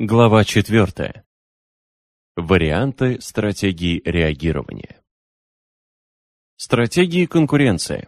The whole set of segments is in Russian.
Глава 4. Варианты стратегии реагирования. Стратегии конкуренции.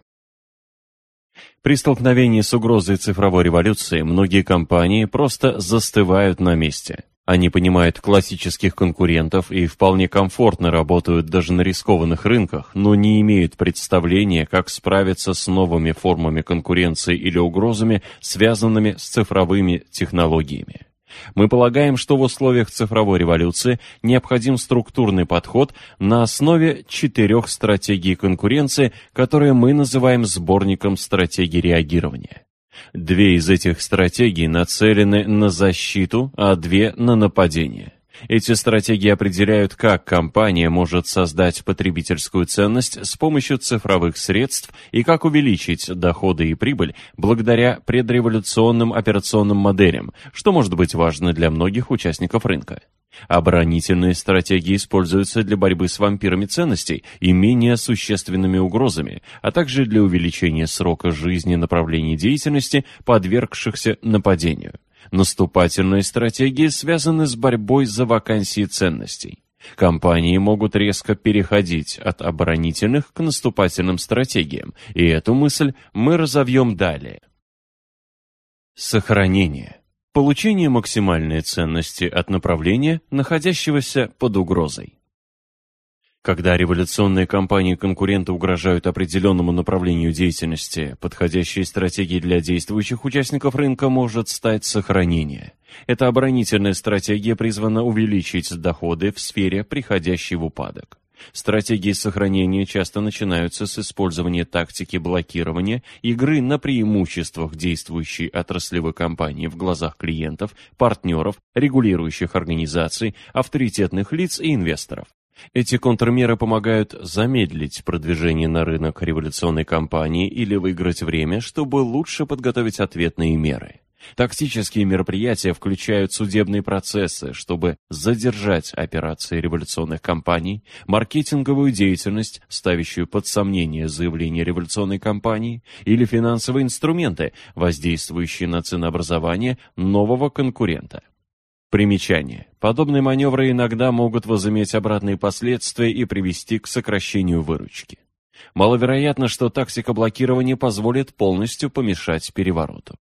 При столкновении с угрозой цифровой революции многие компании просто застывают на месте. Они понимают классических конкурентов и вполне комфортно работают даже на рискованных рынках, но не имеют представления, как справиться с новыми формами конкуренции или угрозами, связанными с цифровыми технологиями. Мы полагаем, что в условиях цифровой революции необходим структурный подход на основе четырех стратегий конкуренции, которые мы называем сборником стратегий реагирования. Две из этих стратегий нацелены на защиту, а две на нападение. Эти стратегии определяют, как компания может создать потребительскую ценность с помощью цифровых средств и как увеличить доходы и прибыль благодаря предреволюционным операционным моделям, что может быть важно для многих участников рынка. Оборонительные стратегии используются для борьбы с вампирами ценностей и менее существенными угрозами, а также для увеличения срока жизни направлений деятельности, подвергшихся нападению. Наступательные стратегии связаны с борьбой за вакансии ценностей. Компании могут резко переходить от оборонительных к наступательным стратегиям, и эту мысль мы разовьем далее. Сохранение. Получение максимальной ценности от направления, находящегося под угрозой. Когда революционные компании-конкуренты угрожают определенному направлению деятельности, подходящей стратегией для действующих участников рынка может стать сохранение. Эта оборонительная стратегия призвана увеличить доходы в сфере, приходящей в упадок. Стратегии сохранения часто начинаются с использования тактики блокирования игры на преимуществах действующей отраслевой компании в глазах клиентов, партнеров, регулирующих организаций, авторитетных лиц и инвесторов. Эти контрмеры помогают замедлить продвижение на рынок революционной кампании или выиграть время, чтобы лучше подготовить ответные меры. Тактические мероприятия включают судебные процессы, чтобы задержать операции революционных кампаний, маркетинговую деятельность, ставящую под сомнение заявление революционной кампании, или финансовые инструменты, воздействующие на ценообразование нового конкурента. Примечание. Подобные маневры иногда могут возыметь обратные последствия и привести к сокращению выручки. Маловероятно, что тактика блокирования позволит полностью помешать перевороту.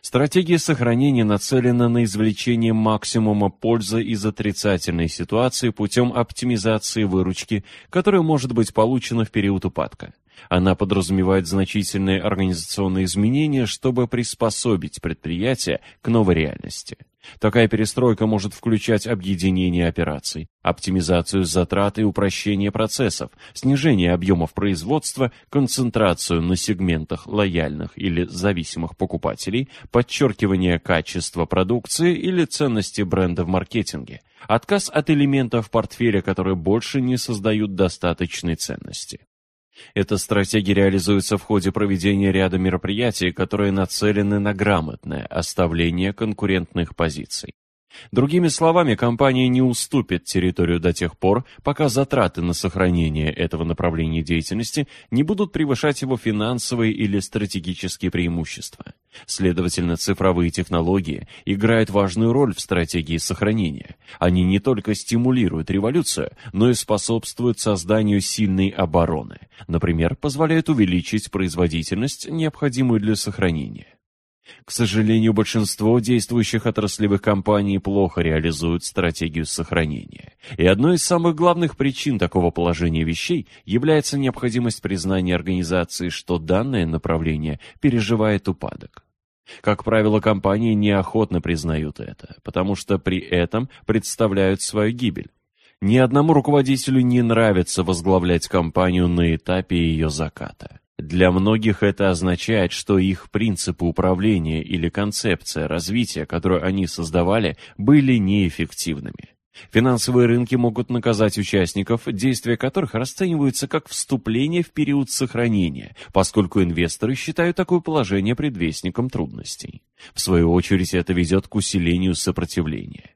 Стратегия сохранения нацелена на извлечение максимума пользы из отрицательной ситуации путем оптимизации выручки, которая может быть получена в период упадка. Она подразумевает значительные организационные изменения, чтобы приспособить предприятие к новой реальности. Такая перестройка может включать объединение операций, оптимизацию затрат и упрощение процессов, снижение объемов производства, концентрацию на сегментах лояльных или зависимых покупателей, подчеркивание качества продукции или ценности бренда в маркетинге, отказ от элементов портфеля, которые больше не создают достаточной ценности. Эта стратегия реализуется в ходе проведения ряда мероприятий, которые нацелены на грамотное оставление конкурентных позиций. Другими словами, компания не уступит территорию до тех пор, пока затраты на сохранение этого направления деятельности не будут превышать его финансовые или стратегические преимущества. Следовательно, цифровые технологии играют важную роль в стратегии сохранения. Они не только стимулируют революцию, но и способствуют созданию сильной обороны. Например, позволяют увеличить производительность, необходимую для сохранения. К сожалению, большинство действующих отраслевых компаний плохо реализуют стратегию сохранения. И одной из самых главных причин такого положения вещей является необходимость признания организации, что данное направление переживает упадок. Как правило, компании неохотно признают это, потому что при этом представляют свою гибель. Ни одному руководителю не нравится возглавлять компанию на этапе ее заката. Для многих это означает, что их принципы управления или концепция развития, которую они создавали, были неэффективными. Финансовые рынки могут наказать участников, действия которых расцениваются как вступление в период сохранения, поскольку инвесторы считают такое положение предвестником трудностей. В свою очередь это ведет к усилению сопротивления.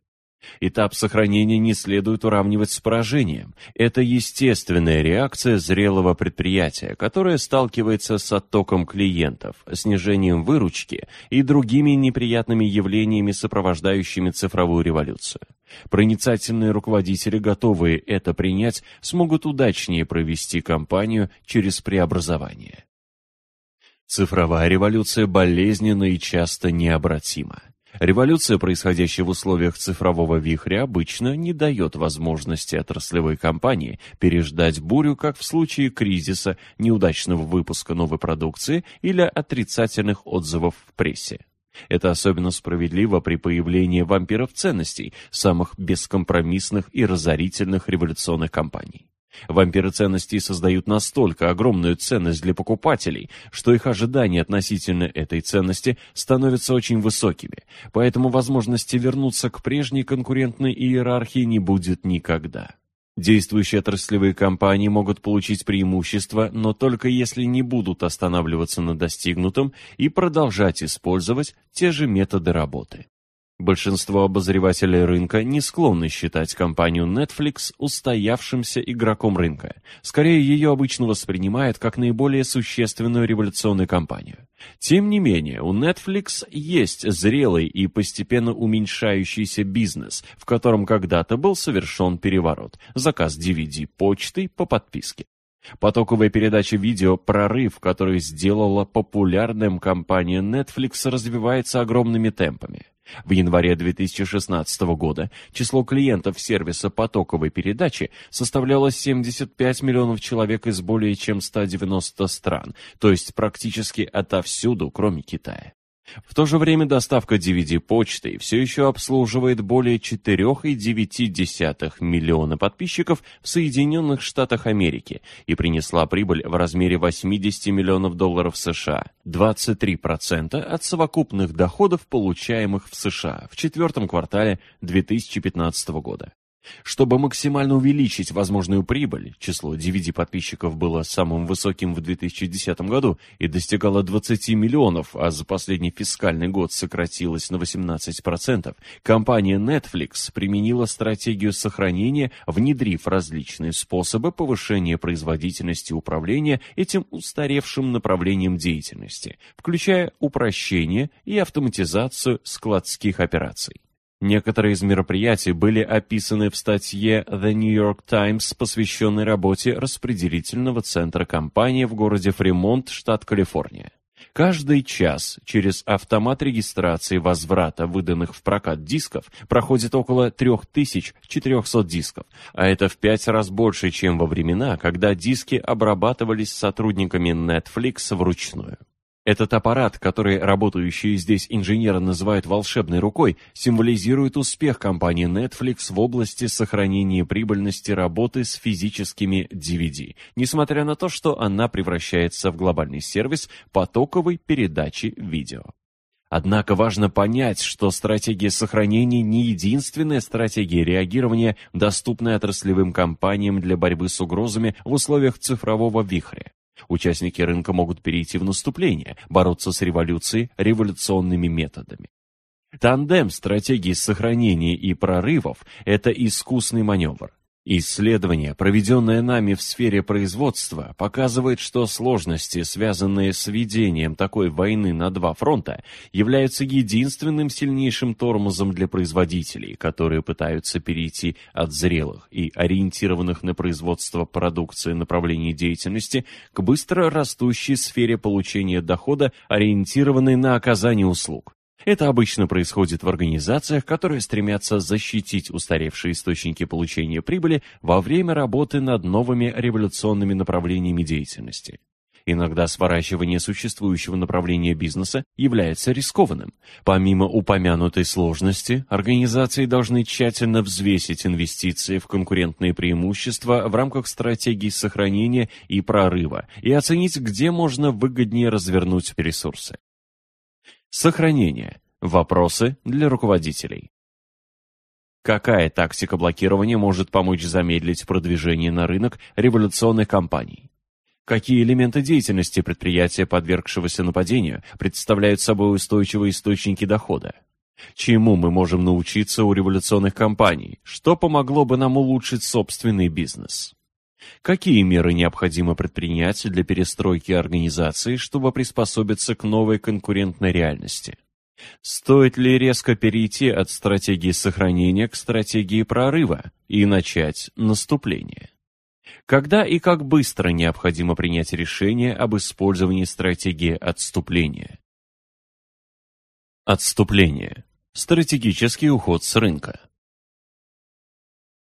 Этап сохранения не следует уравнивать с поражением. Это естественная реакция зрелого предприятия, которое сталкивается с оттоком клиентов, снижением выручки и другими неприятными явлениями, сопровождающими цифровую революцию. Проницательные руководители, готовые это принять, смогут удачнее провести кампанию через преобразование. Цифровая революция болезненна и часто необратима. Революция, происходящая в условиях цифрового вихря, обычно не дает возможности отраслевой компании переждать бурю, как в случае кризиса, неудачного выпуска новой продукции или отрицательных отзывов в прессе. Это особенно справедливо при появлении вампиров ценностей, самых бескомпромиссных и разорительных революционных компаний. Вампиры ценностей создают настолько огромную ценность для покупателей, что их ожидания относительно этой ценности становятся очень высокими, поэтому возможности вернуться к прежней конкурентной иерархии не будет никогда. Действующие отраслевые компании могут получить преимущество, но только если не будут останавливаться на достигнутом и продолжать использовать те же методы работы. Большинство обозревателей рынка не склонны считать компанию Netflix устоявшимся игроком рынка. Скорее, ее обычно воспринимают как наиболее существенную революционную компанию. Тем не менее, у Netflix есть зрелый и постепенно уменьшающийся бизнес, в котором когда-то был совершен переворот – заказ DVD почтой по подписке. Потоковая передача видео «Прорыв», который сделала популярным компания Netflix, развивается огромными темпами. В январе 2016 года число клиентов сервиса потоковой передачи составляло 75 миллионов человек из более чем 190 стран, то есть практически отовсюду, кроме Китая. В то же время доставка DVD-почтой все еще обслуживает более 4,9 миллиона подписчиков в Соединенных Штатах Америки и принесла прибыль в размере 80 миллионов долларов США, 23% от совокупных доходов, получаемых в США в четвертом квартале 2015 года. Чтобы максимально увеличить возможную прибыль, число DVD-подписчиков было самым высоким в 2010 году и достигало 20 миллионов, а за последний фискальный год сократилось на 18%, компания Netflix применила стратегию сохранения, внедрив различные способы повышения производительности управления этим устаревшим направлением деятельности, включая упрощение и автоматизацию складских операций. Некоторые из мероприятий были описаны в статье The New York Times, посвященной работе распределительного центра компании в городе Фримонт, штат Калифорния. Каждый час через автомат регистрации возврата выданных в прокат дисков проходит около 3400 дисков, а это в пять раз больше, чем во времена, когда диски обрабатывались сотрудниками Netflix вручную. Этот аппарат, который работающие здесь инженеры называют волшебной рукой, символизирует успех компании Netflix в области сохранения прибыльности работы с физическими DVD, несмотря на то, что она превращается в глобальный сервис потоковой передачи видео. Однако важно понять, что стратегия сохранения не единственная стратегия реагирования, доступная отраслевым компаниям для борьбы с угрозами в условиях цифрового вихря. Участники рынка могут перейти в наступление, бороться с революцией революционными методами. Тандем стратегии сохранения и прорывов – это искусный маневр. Исследование, проведенное нами в сфере производства, показывает, что сложности, связанные с ведением такой войны на два фронта, являются единственным сильнейшим тормозом для производителей, которые пытаются перейти от зрелых и ориентированных на производство продукции направлений деятельности к быстро растущей сфере получения дохода, ориентированной на оказание услуг. Это обычно происходит в организациях, которые стремятся защитить устаревшие источники получения прибыли во время работы над новыми революционными направлениями деятельности. Иногда сворачивание существующего направления бизнеса является рискованным. Помимо упомянутой сложности, организации должны тщательно взвесить инвестиции в конкурентные преимущества в рамках стратегии сохранения и прорыва и оценить, где можно выгоднее развернуть ресурсы. Сохранение. Вопросы для руководителей. Какая тактика блокирования может помочь замедлить продвижение на рынок революционных компаний? Какие элементы деятельности предприятия, подвергшегося нападению, представляют собой устойчивые источники дохода? Чему мы можем научиться у революционных компаний? Что помогло бы нам улучшить собственный бизнес? Какие меры необходимо предпринять для перестройки организации, чтобы приспособиться к новой конкурентной реальности? Стоит ли резко перейти от стратегии сохранения к стратегии прорыва и начать наступление? Когда и как быстро необходимо принять решение об использовании стратегии отступления? Отступление. Стратегический уход с рынка.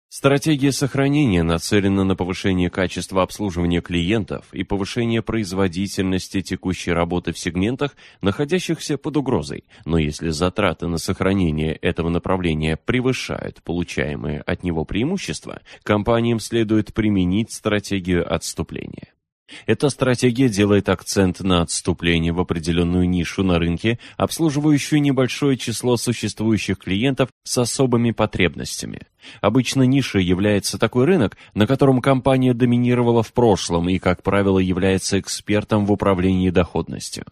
Стратегия сохранения нацелена на повышение качества обслуживания клиентов и повышение производительности текущей работы в сегментах, находящихся под угрозой, но если затраты на сохранение этого направления превышают получаемые от него преимущества, компаниям следует применить стратегию отступления. Эта стратегия делает акцент на отступление в определенную нишу на рынке, обслуживающую небольшое число существующих клиентов с особыми потребностями. Обычно нишей является такой рынок, на котором компания доминировала в прошлом и, как правило, является экспертом в управлении доходностью.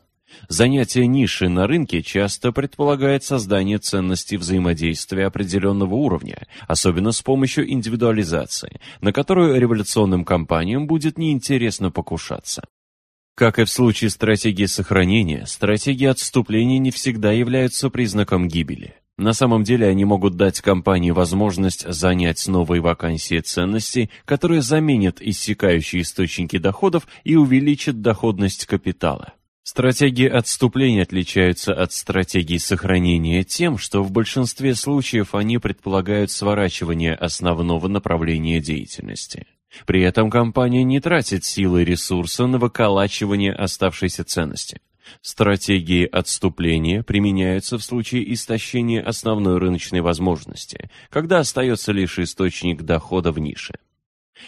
Занятие ниши на рынке часто предполагает создание ценностей взаимодействия определенного уровня, особенно с помощью индивидуализации, на которую революционным компаниям будет неинтересно покушаться. Как и в случае стратегии сохранения, стратегии отступления не всегда являются признаком гибели. На самом деле они могут дать компании возможность занять новые вакансии ценностей, которые заменят иссякающие источники доходов и увеличат доходность капитала. Стратегии отступления отличаются от стратегий сохранения тем, что в большинстве случаев они предполагают сворачивание основного направления деятельности. При этом компания не тратит силы и ресурсы на выколачивание оставшейся ценности. Стратегии отступления применяются в случае истощения основной рыночной возможности, когда остается лишь источник дохода в нише.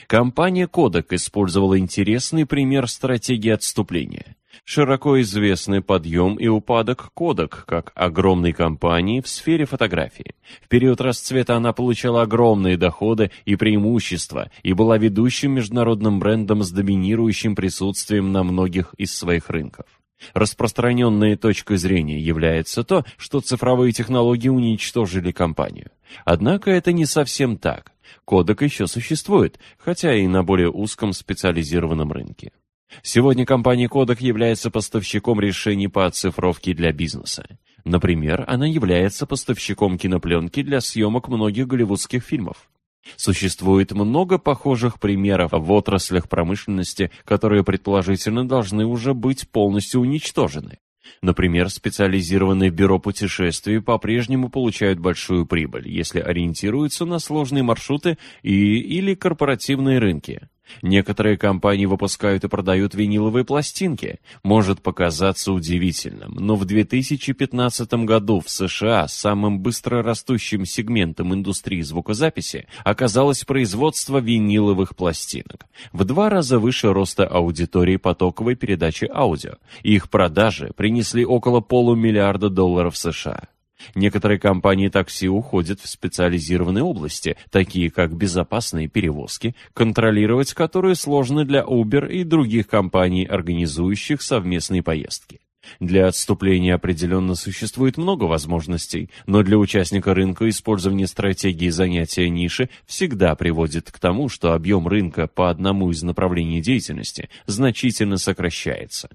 Компания Kodak использовала интересный пример стратегии отступления. Широко известный подъем и упадок Kodak как огромной компании в сфере фотографии. В период расцвета она получала огромные доходы и преимущества и была ведущим международным брендом с доминирующим присутствием на многих из своих рынков. Распространенной точкой зрения является то, что цифровые технологии уничтожили компанию. Однако это не совсем так. Кодек еще существует, хотя и на более узком специализированном рынке. Сегодня компания Kodak является поставщиком решений по оцифровке для бизнеса. Например, она является поставщиком кинопленки для съемок многих голливудских фильмов. Существует много похожих примеров в отраслях промышленности, которые предположительно должны уже быть полностью уничтожены. Например, специализированные бюро путешествий по-прежнему получают большую прибыль, если ориентируются на сложные маршруты и или корпоративные рынки. Некоторые компании выпускают и продают виниловые пластинки. Может показаться удивительным, но в 2015 году в США самым быстро растущим сегментом индустрии звукозаписи оказалось производство виниловых пластинок. В два раза выше роста аудитории потоковой передачи аудио. Их продажи принесли около полумиллиарда долларов США. Некоторые компании такси уходят в специализированные области, такие как безопасные перевозки, контролировать которые сложно для Uber и других компаний, организующих совместные поездки. Для отступления определенно существует много возможностей, но для участника рынка использование стратегии занятия ниши всегда приводит к тому, что объем рынка по одному из направлений деятельности значительно сокращается.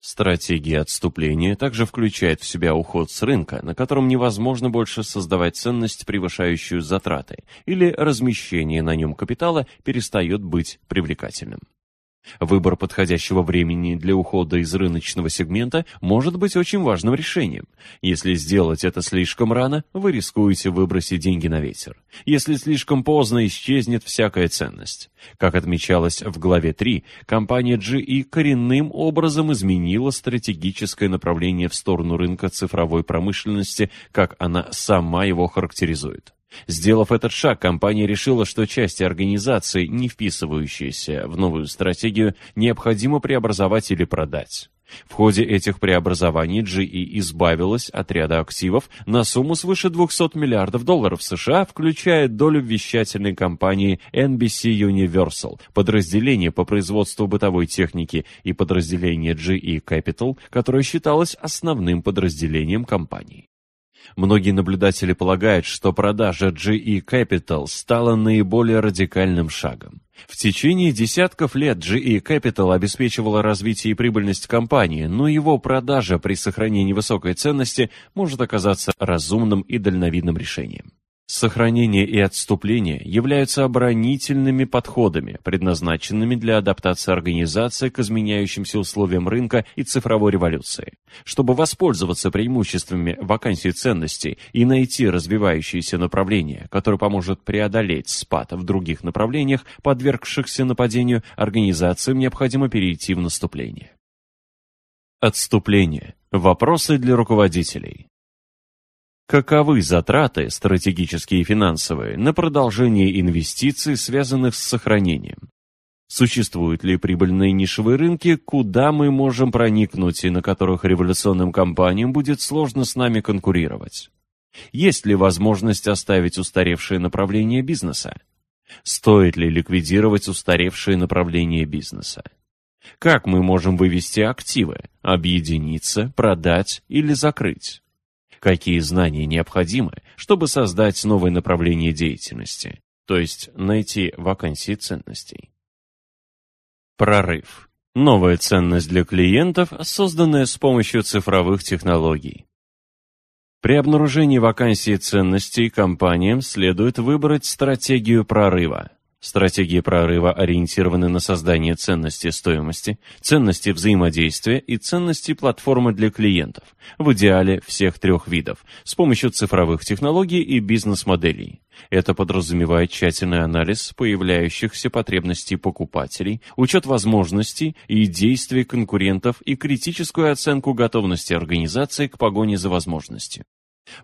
Стратегия отступления также включает в себя уход с рынка, на котором невозможно больше создавать ценность, превышающую затраты, или размещение на нем капитала перестает быть привлекательным. Выбор подходящего времени для ухода из рыночного сегмента может быть очень важным решением. Если сделать это слишком рано, вы рискуете выбросить деньги на ветер. Если слишком поздно, исчезнет всякая ценность. Как отмечалось в главе 3, компания GE коренным образом изменила стратегическое направление в сторону рынка цифровой промышленности, как она сама его характеризует. Сделав этот шаг, компания решила, что части организации, не вписывающиеся в новую стратегию, необходимо преобразовать или продать. В ходе этих преобразований GE избавилась от ряда активов на сумму свыше 200 миллиардов долларов США, включая долю вещательной компании NBC Universal, подразделение по производству бытовой техники и подразделение GE Capital, которое считалось основным подразделением компании. Многие наблюдатели полагают, что продажа GE Capital стала наиболее радикальным шагом. В течение десятков лет GE Capital обеспечивала развитие и прибыльность компании, но его продажа при сохранении высокой ценности может оказаться разумным и дальновидным решением. Сохранение и отступление являются оборонительными подходами, предназначенными для адаптации организации к изменяющимся условиям рынка и цифровой революции. Чтобы воспользоваться преимуществами вакансий ценностей и найти развивающееся направление, которое поможет преодолеть спад в других направлениях, подвергшихся нападению, организациям необходимо перейти в наступление. Отступление. Вопросы для руководителей. Каковы затраты, стратегические и финансовые, на продолжение инвестиций, связанных с сохранением? Существуют ли прибыльные нишевые рынки, куда мы можем проникнуть и на которых революционным компаниям будет сложно с нами конкурировать? Есть ли возможность оставить устаревшие направления бизнеса? Стоит ли ликвидировать устаревшие направления бизнеса? Как мы можем вывести активы, объединиться, продать или закрыть? Какие знания необходимы, чтобы создать новое направление деятельности, то есть найти вакансии ценностей. Прорыв. Новая ценность для клиентов, созданная с помощью цифровых технологий. При обнаружении вакансии ценностей компаниям следует выбрать стратегию прорыва, Стратегии прорыва ориентированы на создание ценности стоимости, ценности взаимодействия и ценности платформы для клиентов, в идеале всех трех видов, с помощью цифровых технологий и бизнес-моделей. Это подразумевает тщательный анализ появляющихся потребностей покупателей, учет возможностей и действий конкурентов и критическую оценку готовности организации к погоне за возможностью.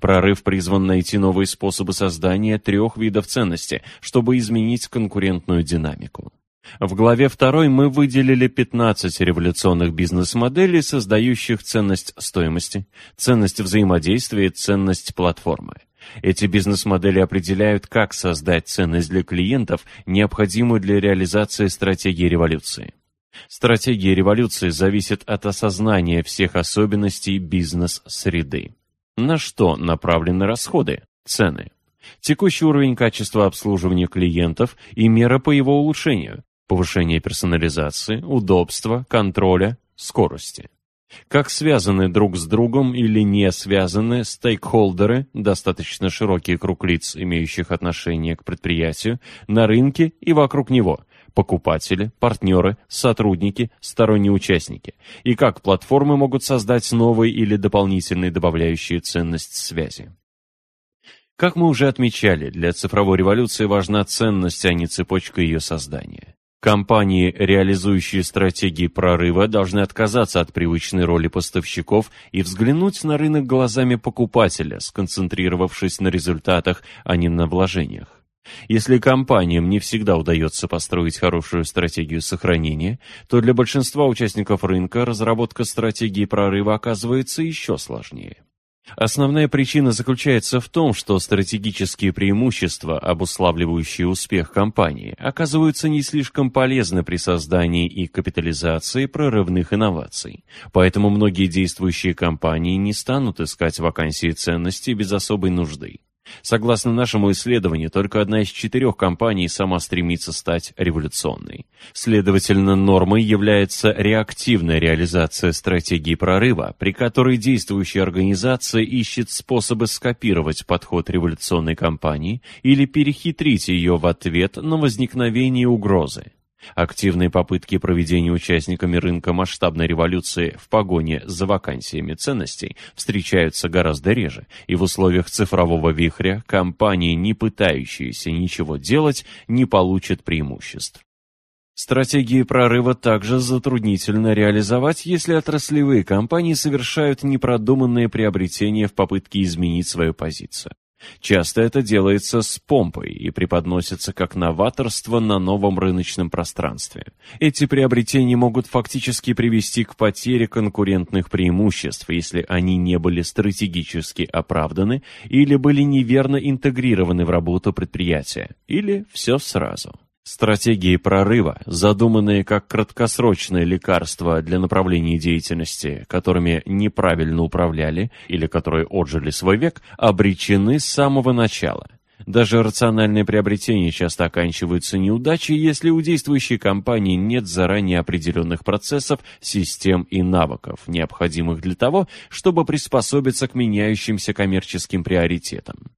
Прорыв призван найти новые способы создания трех видов ценности, чтобы изменить конкурентную динамику. В главе 2 мы выделили 15 революционных бизнес-моделей, создающих ценность стоимости, ценность взаимодействия и ценность платформы. Эти бизнес-модели определяют, как создать ценность для клиентов, необходимую для реализации стратегии революции. Стратегия революции зависит от осознания всех особенностей бизнес-среды. На что направлены расходы? Цены. Текущий уровень качества обслуживания клиентов и мера по его улучшению. Повышение персонализации, удобства, контроля, скорости. Как связаны друг с другом или не связаны стейкхолдеры, достаточно широкий круг лиц, имеющих отношение к предприятию, на рынке и вокруг него, покупатели, партнеры, сотрудники, сторонние участники, и как платформы могут создать новые или дополнительные добавляющие ценность связи. Как мы уже отмечали, для цифровой революции важна ценность, а не цепочка ее создания. Компании, реализующие стратегии прорыва, должны отказаться от привычной роли поставщиков и взглянуть на рынок глазами покупателя, сконцентрировавшись на результатах, а не на вложениях. Если компаниям не всегда удается построить хорошую стратегию сохранения, то для большинства участников рынка разработка стратегии прорыва оказывается еще сложнее. Основная причина заключается в том, что стратегические преимущества, обуславливающие успех компании, оказываются не слишком полезны при создании и капитализации прорывных инноваций. Поэтому многие действующие компании не станут искать вакансии ценностей без особой нужды. Согласно нашему исследованию, только одна из четырех компаний сама стремится стать революционной. Следовательно, нормой является реактивная реализация стратегии прорыва, при которой действующая организация ищет способы скопировать подход революционной компании или перехитрить ее в ответ на возникновение угрозы. Активные попытки проведения участниками рынка масштабной революции в погоне за вакансиями ценностей встречаются гораздо реже, и в условиях цифрового вихря компании, не пытающиеся ничего делать, не получат преимуществ. Стратегии прорыва также затруднительно реализовать, если отраслевые компании совершают непродуманные приобретения в попытке изменить свою позицию. Часто это делается с помпой и преподносится как новаторство на новом рыночном пространстве. Эти приобретения могут фактически привести к потере конкурентных преимуществ, если они не были стратегически оправданы или были неверно интегрированы в работу предприятия, или все сразу. Стратегии прорыва, задуманные как краткосрочное лекарство для направлений деятельности, которыми неправильно управляли или которые отжили свой век, обречены с самого начала. Даже рациональные приобретения часто оканчиваются неудачей, если у действующей компании нет заранее определенных процессов, систем и навыков, необходимых для того, чтобы приспособиться к меняющимся коммерческим приоритетам.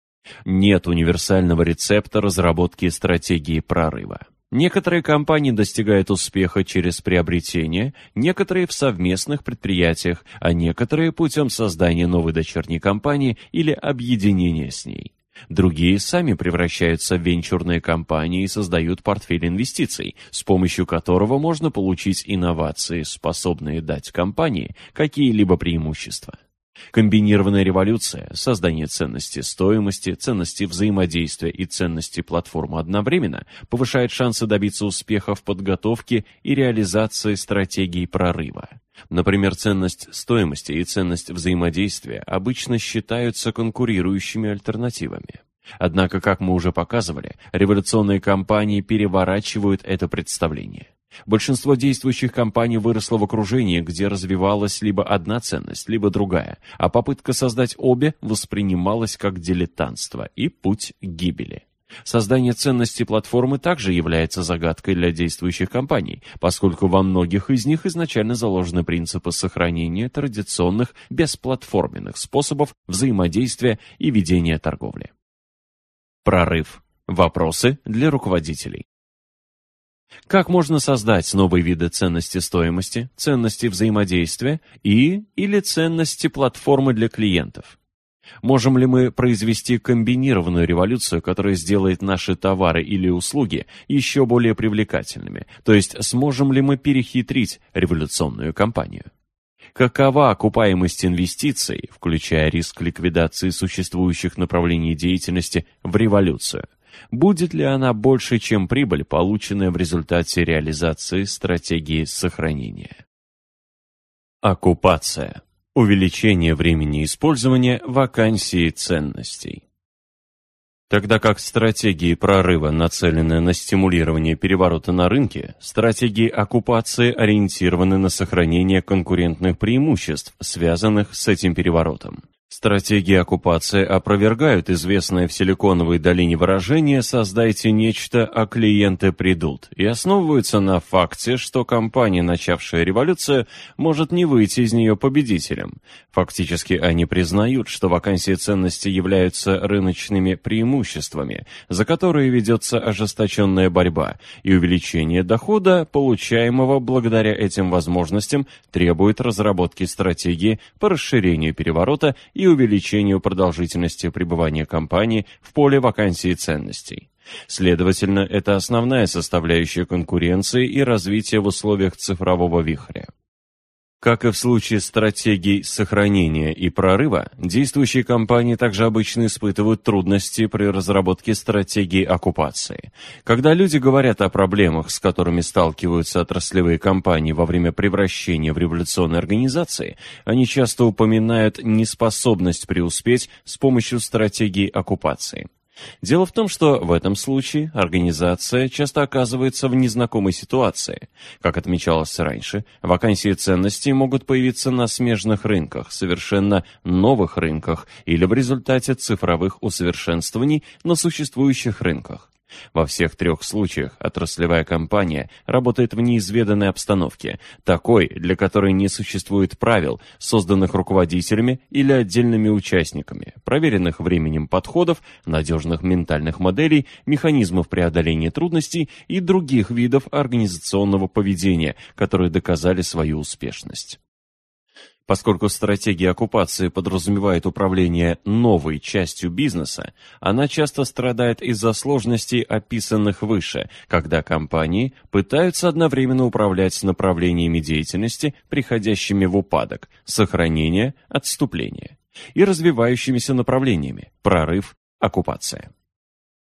Нет универсального рецепта разработки стратегии прорыва. Некоторые компании достигают успеха через приобретение, некоторые в совместных предприятиях, а некоторые путем создания новой дочерней компании или объединения с ней. Другие сами превращаются в венчурные компании и создают портфель инвестиций, с помощью которого можно получить инновации, способные дать компании какие-либо преимущества. Комбинированная революция, создание ценности стоимости, ценности взаимодействия и ценности платформы одновременно повышает шансы добиться успеха в подготовке и реализации стратегий прорыва. Например, ценность стоимости и ценность взаимодействия обычно считаются конкурирующими альтернативами. Однако, как мы уже показывали, революционные кампании переворачивают это представление. Большинство действующих компаний выросло в окружении, где развивалась либо одна ценность, либо другая, а попытка создать обе воспринималась как дилетантство и путь гибели. Создание ценности платформы также является загадкой для действующих компаний, поскольку во многих из них изначально заложены принципы сохранения традиционных бесплатформенных способов взаимодействия и ведения торговли. Прорыв. Вопросы для руководителей. Как можно создать новые виды ценности стоимости, ценности взаимодействия и или ценности платформы для клиентов? Можем ли мы произвести комбинированную революцию, которая сделает наши товары или услуги еще более привлекательными? То есть сможем ли мы перехитрить революционную кампанию? Какова окупаемость инвестиций, включая риск ликвидации существующих направлений деятельности в революцию? Будет ли она больше, чем прибыль, полученная в результате реализации стратегии сохранения? Оккупация. Увеличение времени использования вакансии ценностей. Тогда как стратегии прорыва нацелены на стимулирование переворота на рынке, стратегии оккупации ориентированы на сохранение конкурентных преимуществ, связанных с этим переворотом. Стратегии оккупации опровергают известное в Силиконовой долине выражение «создайте нечто, а клиенты придут» и основываются на факте, что компания, начавшая революцию, может не выйти из нее победителем. Фактически они признают, что вакансии ценности являются рыночными преимуществами, за которые ведется ожесточенная борьба, и увеличение дохода, получаемого благодаря этим возможностям, требует разработки стратегии по расширению переворота и и увеличению продолжительности пребывания компании в поле вакансий ценностей. Следовательно, это основная составляющая конкуренции и развития в условиях цифрового вихря. Как и в случае стратегий сохранения и прорыва, действующие компании также обычно испытывают трудности при разработке стратегии оккупации. Когда люди говорят о проблемах, с которыми сталкиваются отраслевые компании во время превращения в революционные организации, они часто упоминают неспособность преуспеть с помощью стратегии оккупации. Дело в том, что в этом случае организация часто оказывается в незнакомой ситуации. Как отмечалось раньше, вакансии ценностей могут появиться на смежных рынках, совершенно новых рынках или в результате цифровых усовершенствований на существующих рынках. Во всех трех случаях отраслевая компания работает в неизведанной обстановке, такой, для которой не существует правил, созданных руководителями или отдельными участниками, проверенных временем подходов, надежных ментальных моделей, механизмов преодоления трудностей и других видов организационного поведения, которые доказали свою успешность. Поскольку стратегия оккупации подразумевает управление новой частью бизнеса, она часто страдает из-за сложностей, описанных выше, когда компании пытаются одновременно управлять направлениями деятельности, приходящими в упадок, сохранение, отступление, и развивающимися направлениями, прорыв, оккупация.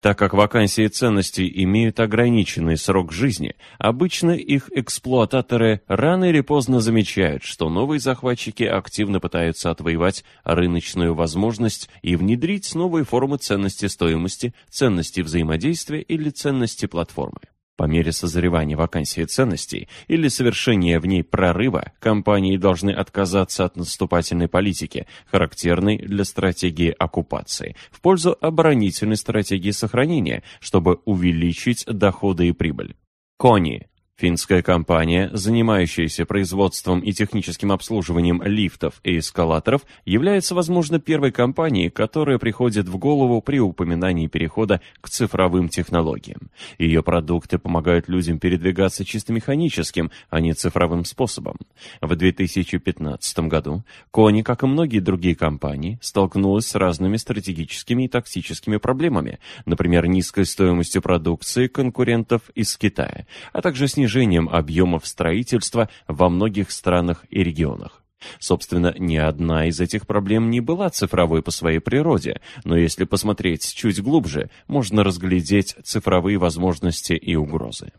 Так как вакансии ценностей имеют ограниченный срок жизни, обычно их эксплуататоры рано или поздно замечают, что новые захватчики активно пытаются отвоевать рыночную возможность и внедрить новые формы ценности стоимости, ценности взаимодействия или ценности платформы. По мере созревания вакансии ценностей или совершения в ней прорыва, компании должны отказаться от наступательной политики, характерной для стратегии оккупации, в пользу оборонительной стратегии сохранения, чтобы увеличить доходы и прибыль. Кони Финская компания, занимающаяся производством и техническим обслуживанием лифтов и эскалаторов, является, возможно, первой компанией, которая приходит в голову при упоминании перехода к цифровым технологиям. Ее продукты помогают людям передвигаться чисто механическим, а не цифровым способом. В 2015 году Кони, как и многие другие компании, столкнулась с разными стратегическими и тактическими проблемами, например, низкой стоимостью продукции конкурентов из Китая, а также снижением снижением объемов строительства во многих странах и регионах. Собственно, ни одна из этих проблем не была цифровой по своей природе, но если посмотреть чуть глубже, можно разглядеть цифровые возможности и угрозы.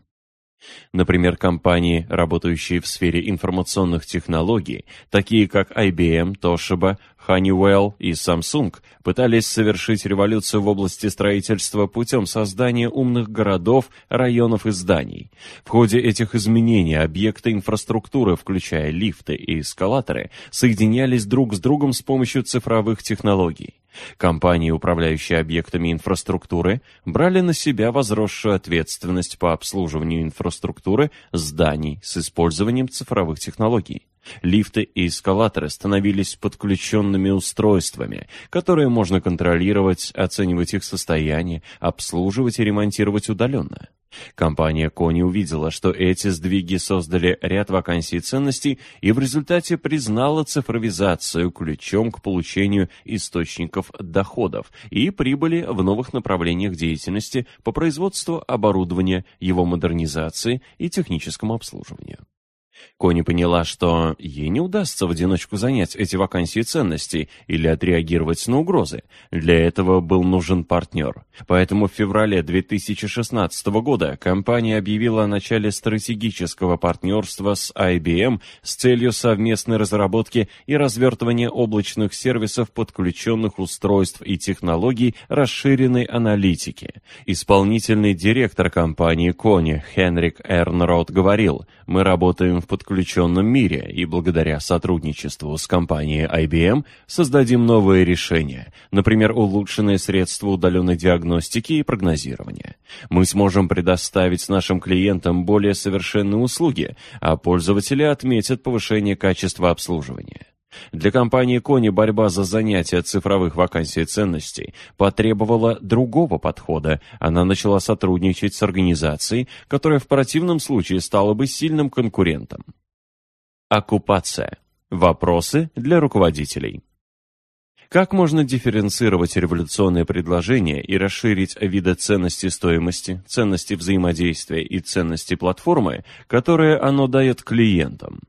Например, компании, работающие в сфере информационных технологий, такие как IBM, Toshiba, Honeywell и Samsung пытались совершить революцию в области строительства путем создания умных городов, районов и зданий. В ходе этих изменений объекты инфраструктуры, включая лифты и эскалаторы, соединялись друг с другом с помощью цифровых технологий. Компании, управляющие объектами инфраструктуры, брали на себя возросшую ответственность по обслуживанию инфраструктуры зданий с использованием цифровых технологий. Лифты и эскалаторы становились подключенными устройствами, которые можно контролировать, оценивать их состояние, обслуживать и ремонтировать удаленно. Компания Кони увидела, что эти сдвиги создали ряд вакансий и ценностей и в результате признала цифровизацию ключом к получению источников доходов и прибыли в новых направлениях деятельности по производству оборудования, его модернизации и техническому обслуживанию. Кони поняла, что ей не удастся в одиночку занять эти вакансии ценностей или отреагировать на угрозы. Для этого был нужен партнер. Поэтому в феврале 2016 года компания объявила о начале стратегического партнерства с IBM с целью совместной разработки и развертывания облачных сервисов подключенных устройств и технологий расширенной аналитики. Исполнительный директор компании Кони Хенрик Эрнрот говорил, «Мы работаем в подключенном мире и благодаря сотрудничеству с компанией IBM создадим новые решения, например, улучшенные средства удаленной диагностики и прогнозирования. Мы сможем предоставить нашим клиентам более совершенные услуги, а пользователи отметят повышение качества обслуживания. Для компании Кони борьба за занятие цифровых вакансий ценностей потребовала другого подхода. Она начала сотрудничать с организацией, которая в противном случае стала бы сильным конкурентом. Оккупация. Вопросы для руководителей. Как можно дифференцировать революционное предложение и расширить виды ценности стоимости, ценности взаимодействия и ценности платформы, которые оно дает клиентам?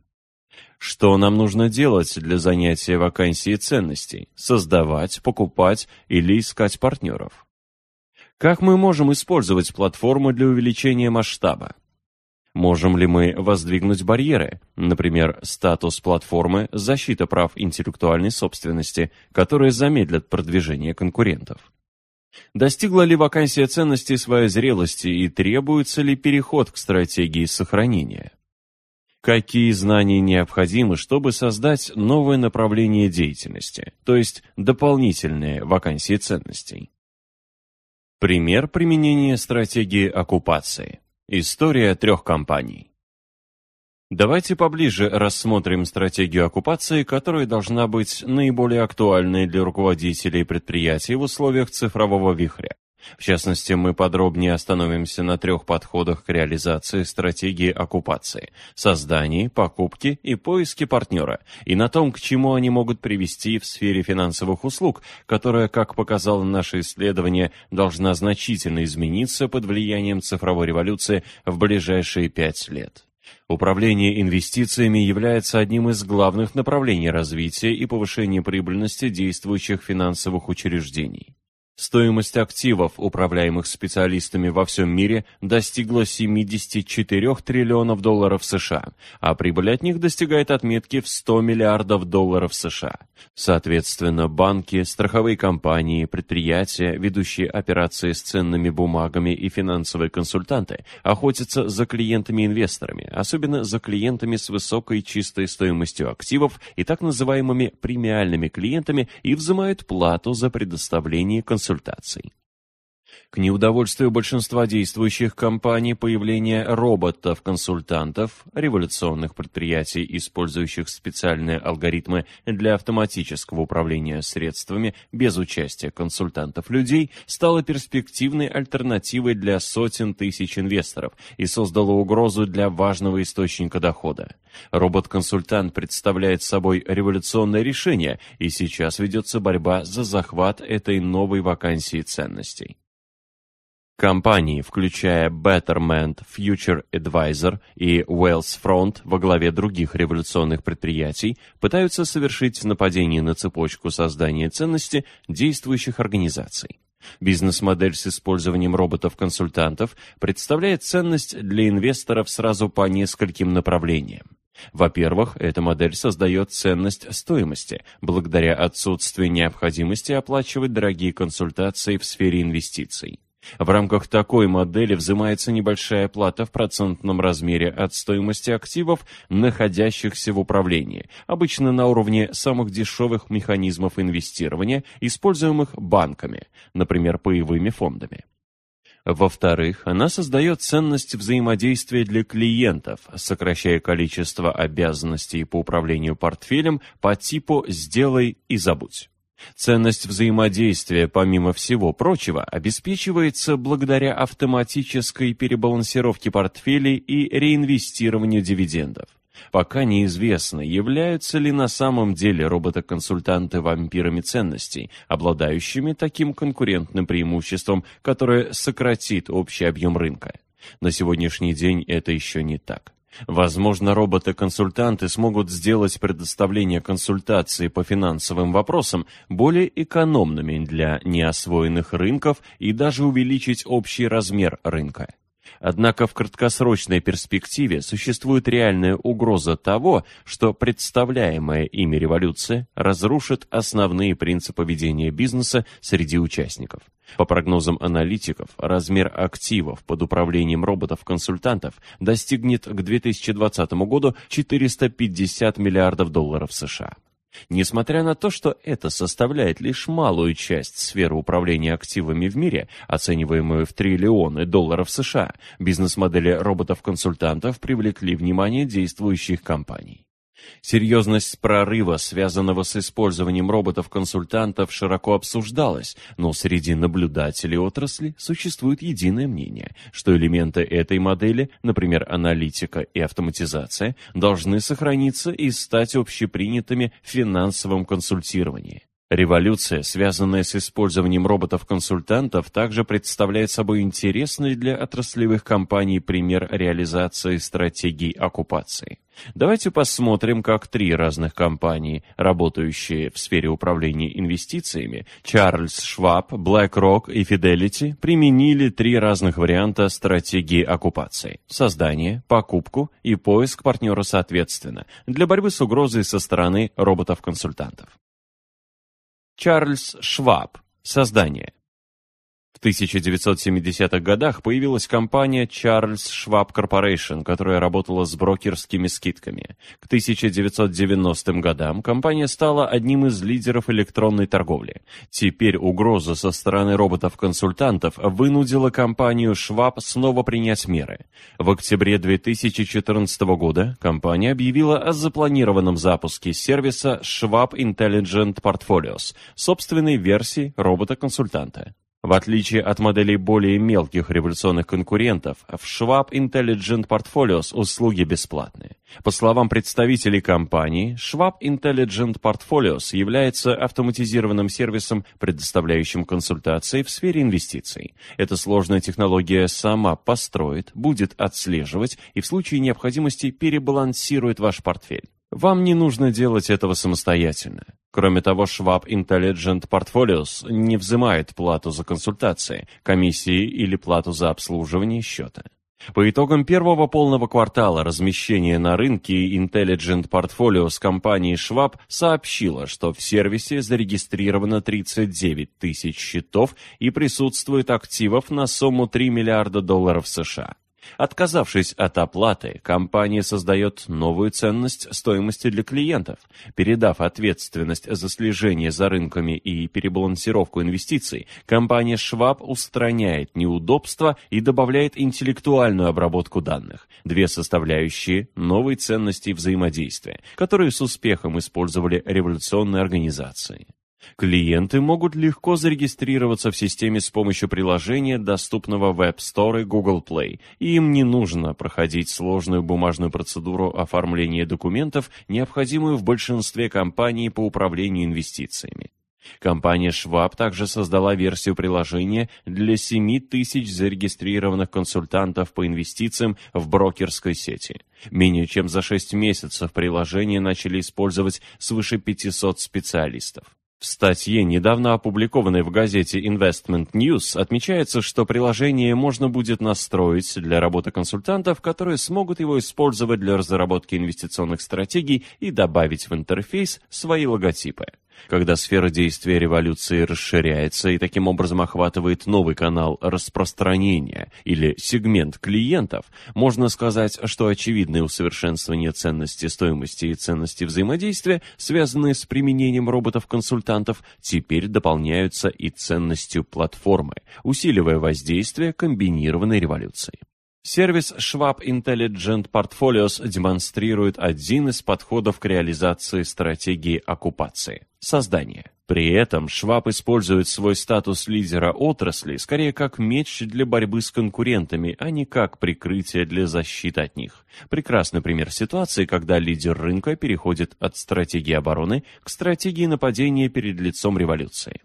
Что нам нужно делать для занятия вакансии ценностей? Создавать, покупать или искать партнеров? Как мы можем использовать платформу для увеличения масштаба? Можем ли мы воздвигнуть барьеры, например, статус платформы, защита прав интеллектуальной собственности, которые замедлят продвижение конкурентов? Достигла ли вакансия ценностей своей зрелости и требуется ли переход к стратегии сохранения? Какие знания необходимы, чтобы создать новое направление деятельности, то есть дополнительные вакансии ценностей. Пример применения стратегии оккупации. История трех компаний. Давайте поближе рассмотрим стратегию оккупации, которая должна быть наиболее актуальной для руководителей предприятий в условиях цифрового вихря. В частности, мы подробнее остановимся на трех подходах к реализации стратегии оккупации – создании, покупке и поиске партнера, и на том, к чему они могут привести в сфере финансовых услуг, которая, как показало наше исследование, должна значительно измениться под влиянием цифровой революции в ближайшие пять лет. Управление инвестициями является одним из главных направлений развития и повышения прибыльности действующих финансовых учреждений. Стоимость активов, управляемых специалистами во всем мире, достигла 74 триллионов долларов США, а прибыль от них достигает отметки в 100 миллиардов долларов США. Соответственно, банки, страховые компании, предприятия, ведущие операции с ценными бумагами и финансовые консультанты охотятся за клиентами-инвесторами, особенно за клиентами с высокой чистой стоимостью активов и так называемыми премиальными клиентами и взимают плату за предоставление консультаций консультаций. К неудовольствию большинства действующих компаний появление роботов-консультантов, революционных предприятий, использующих специальные алгоритмы для автоматического управления средствами без участия консультантов людей, стало перспективной альтернативой для сотен тысяч инвесторов и создало угрозу для важного источника дохода. Робот-консультант представляет собой революционное решение, и сейчас ведется борьба за захват этой новой вакансии ценностей. Компании, включая Betterment, Future Advisor и Wellsfront во главе других революционных предприятий, пытаются совершить нападение на цепочку создания ценности действующих организаций. Бизнес-модель с использованием роботов-консультантов представляет ценность для инвесторов сразу по нескольким направлениям. Во-первых, эта модель создает ценность стоимости, благодаря отсутствию необходимости оплачивать дорогие консультации в сфере инвестиций. В рамках такой модели взимается небольшая плата в процентном размере от стоимости активов, находящихся в управлении, обычно на уровне самых дешевых механизмов инвестирования, используемых банками, например, паевыми фондами. Во-вторых, она создает ценность взаимодействия для клиентов, сокращая количество обязанностей по управлению портфелем по типу «сделай и забудь». Ценность взаимодействия, помимо всего прочего, обеспечивается благодаря автоматической перебалансировке портфелей и реинвестированию дивидендов. Пока неизвестно, являются ли на самом деле роботы-консультанты вампирами ценностей, обладающими таким конкурентным преимуществом, которое сократит общий объем рынка. На сегодняшний день это еще не так. Возможно, роботы-консультанты смогут сделать предоставление консультации по финансовым вопросам более экономными для неосвоенных рынков и даже увеличить общий размер рынка. Однако в краткосрочной перспективе существует реальная угроза того, что представляемая ими революция разрушит основные принципы ведения бизнеса среди участников. По прогнозам аналитиков, размер активов под управлением роботов-консультантов достигнет к 2020 году 450 миллиардов долларов США. Несмотря на то, что это составляет лишь малую часть сферы управления активами в мире, оцениваемую в триллионы долларов США, бизнес-модели роботов-консультантов привлекли внимание действующих компаний. Серьезность прорыва, связанного с использованием роботов-консультантов, широко обсуждалась, но среди наблюдателей отрасли существует единое мнение, что элементы этой модели, например, аналитика и автоматизация, должны сохраниться и стать общепринятыми в финансовом консультировании. Революция, связанная с использованием роботов-консультантов, также представляет собой интересный для отраслевых компаний пример реализации стратегий оккупации. Давайте посмотрим, как три разных компании, работающие в сфере управления инвестициями, Charles Schwab, BlackRock и Fidelity, применили три разных варианта стратегии оккупации – создание, покупку и поиск партнера соответственно, для борьбы с угрозой со стороны роботов-консультантов. Чарльз Шваб. Создание. В 1970-х годах появилась компания Charles Schwab Corporation, которая работала с брокерскими скидками. К 1990 годам компания стала одним из лидеров электронной торговли. Теперь угроза со стороны роботов-консультантов вынудила компанию Schwab снова принять меры. В октябре 2014 года компания объявила о запланированном запуске сервиса Schwab Intelligent Portfolios, собственной версии робота-консультанта. В отличие от моделей более мелких революционных конкурентов, в Schwab Intelligent Portfolios услуги бесплатные. По словам представителей компании, Schwab Intelligent Portfolios является автоматизированным сервисом, предоставляющим консультации в сфере инвестиций. Эта сложная технология сама построит, будет отслеживать и в случае необходимости перебалансирует ваш портфель. Вам не нужно делать этого самостоятельно. Кроме того, Schwab Intelligent Portfolios не взимает плату за консультации, комиссии или плату за обслуживание счета. По итогам первого полного квартала размещения на рынке Intelligent Portfolios компании Schwab сообщила, что в сервисе зарегистрировано 39 тысяч счетов и присутствует активов на сумму 3 миллиарда долларов США. Отказавшись от оплаты, компания создает новую ценность стоимости для клиентов, передав ответственность за слежение за рынками и перебалансировку инвестиций, компания Schwab устраняет неудобства и добавляет интеллектуальную обработку данных, две составляющие новой ценности взаимодействия, которые с успехом использовали революционные организации. Клиенты могут легко зарегистрироваться в системе с помощью приложения, доступного в App Store и Google Play, и им не нужно проходить сложную бумажную процедуру оформления документов, необходимую в большинстве компаний по управлению инвестициями. Компания Schwab также создала версию приложения для 7 тысяч зарегистрированных консультантов по инвестициям в брокерской сети. Менее чем за 6 месяцев приложение начали использовать свыше 500 специалистов. В статье, недавно опубликованной в газете Investment News, отмечается, что приложение можно будет настроить для работы консультантов, которые смогут его использовать для разработки инвестиционных стратегий и добавить в интерфейс свои логотипы. Когда сфера действия революции расширяется и таким образом охватывает новый канал распространения или сегмент клиентов, можно сказать, что очевидное усовершенствование ценности стоимости и ценности взаимодействия, связанные с применением роботов-консультантов, теперь дополняются и ценностью платформы, усиливая воздействие комбинированной революции. Сервис Schwab Intelligent Portfolios демонстрирует один из подходов к реализации стратегии оккупации – создание. При этом Schwab использует свой статус лидера отрасли скорее как меч для борьбы с конкурентами, а не как прикрытие для защиты от них. Прекрасный пример ситуации, когда лидер рынка переходит от стратегии обороны к стратегии нападения перед лицом революции.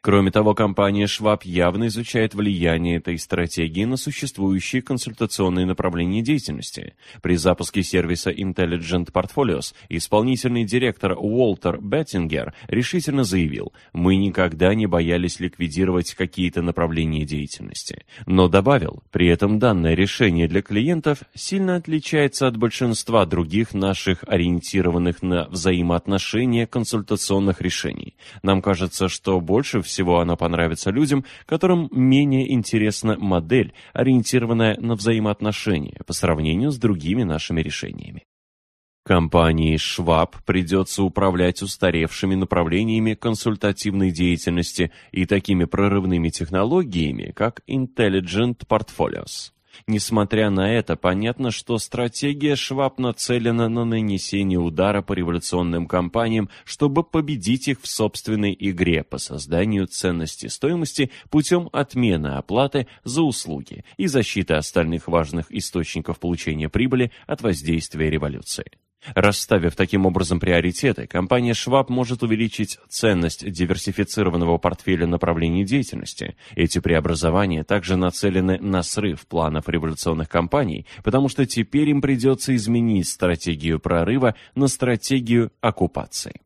Кроме того, компания Schwab явно изучает влияние этой стратегии на существующие консультационные направления деятельности. При запуске сервиса Intelligent Portfolios исполнительный директор Уолтер Беттингер решительно заявил, мы никогда не боялись ликвидировать какие-то направления деятельности. Но добавил, при этом данное решение для клиентов сильно отличается от большинства других наших ориентированных на взаимоотношения консультационных решений. Нам кажется, что больше всего всего она понравится людям, которым менее интересна модель, ориентированная на взаимоотношения по сравнению с другими нашими решениями. Компании Schwab придется управлять устаревшими направлениями консультативной деятельности и такими прорывными технологиями, как Intelligent Portfolios. Несмотря на это, понятно, что стратегия Шваб нацелена на нанесение удара по революционным компаниям, чтобы победить их в собственной игре по созданию ценности стоимости путем отмены оплаты за услуги и защиты остальных важных источников получения прибыли от воздействия революции. Расставив таким образом приоритеты, компания Schwab может увеличить ценность диверсифицированного портфеля направлений деятельности. Эти преобразования также нацелены на срыв планов революционных компаний, потому что теперь им придется изменить стратегию прорыва на стратегию оккупации.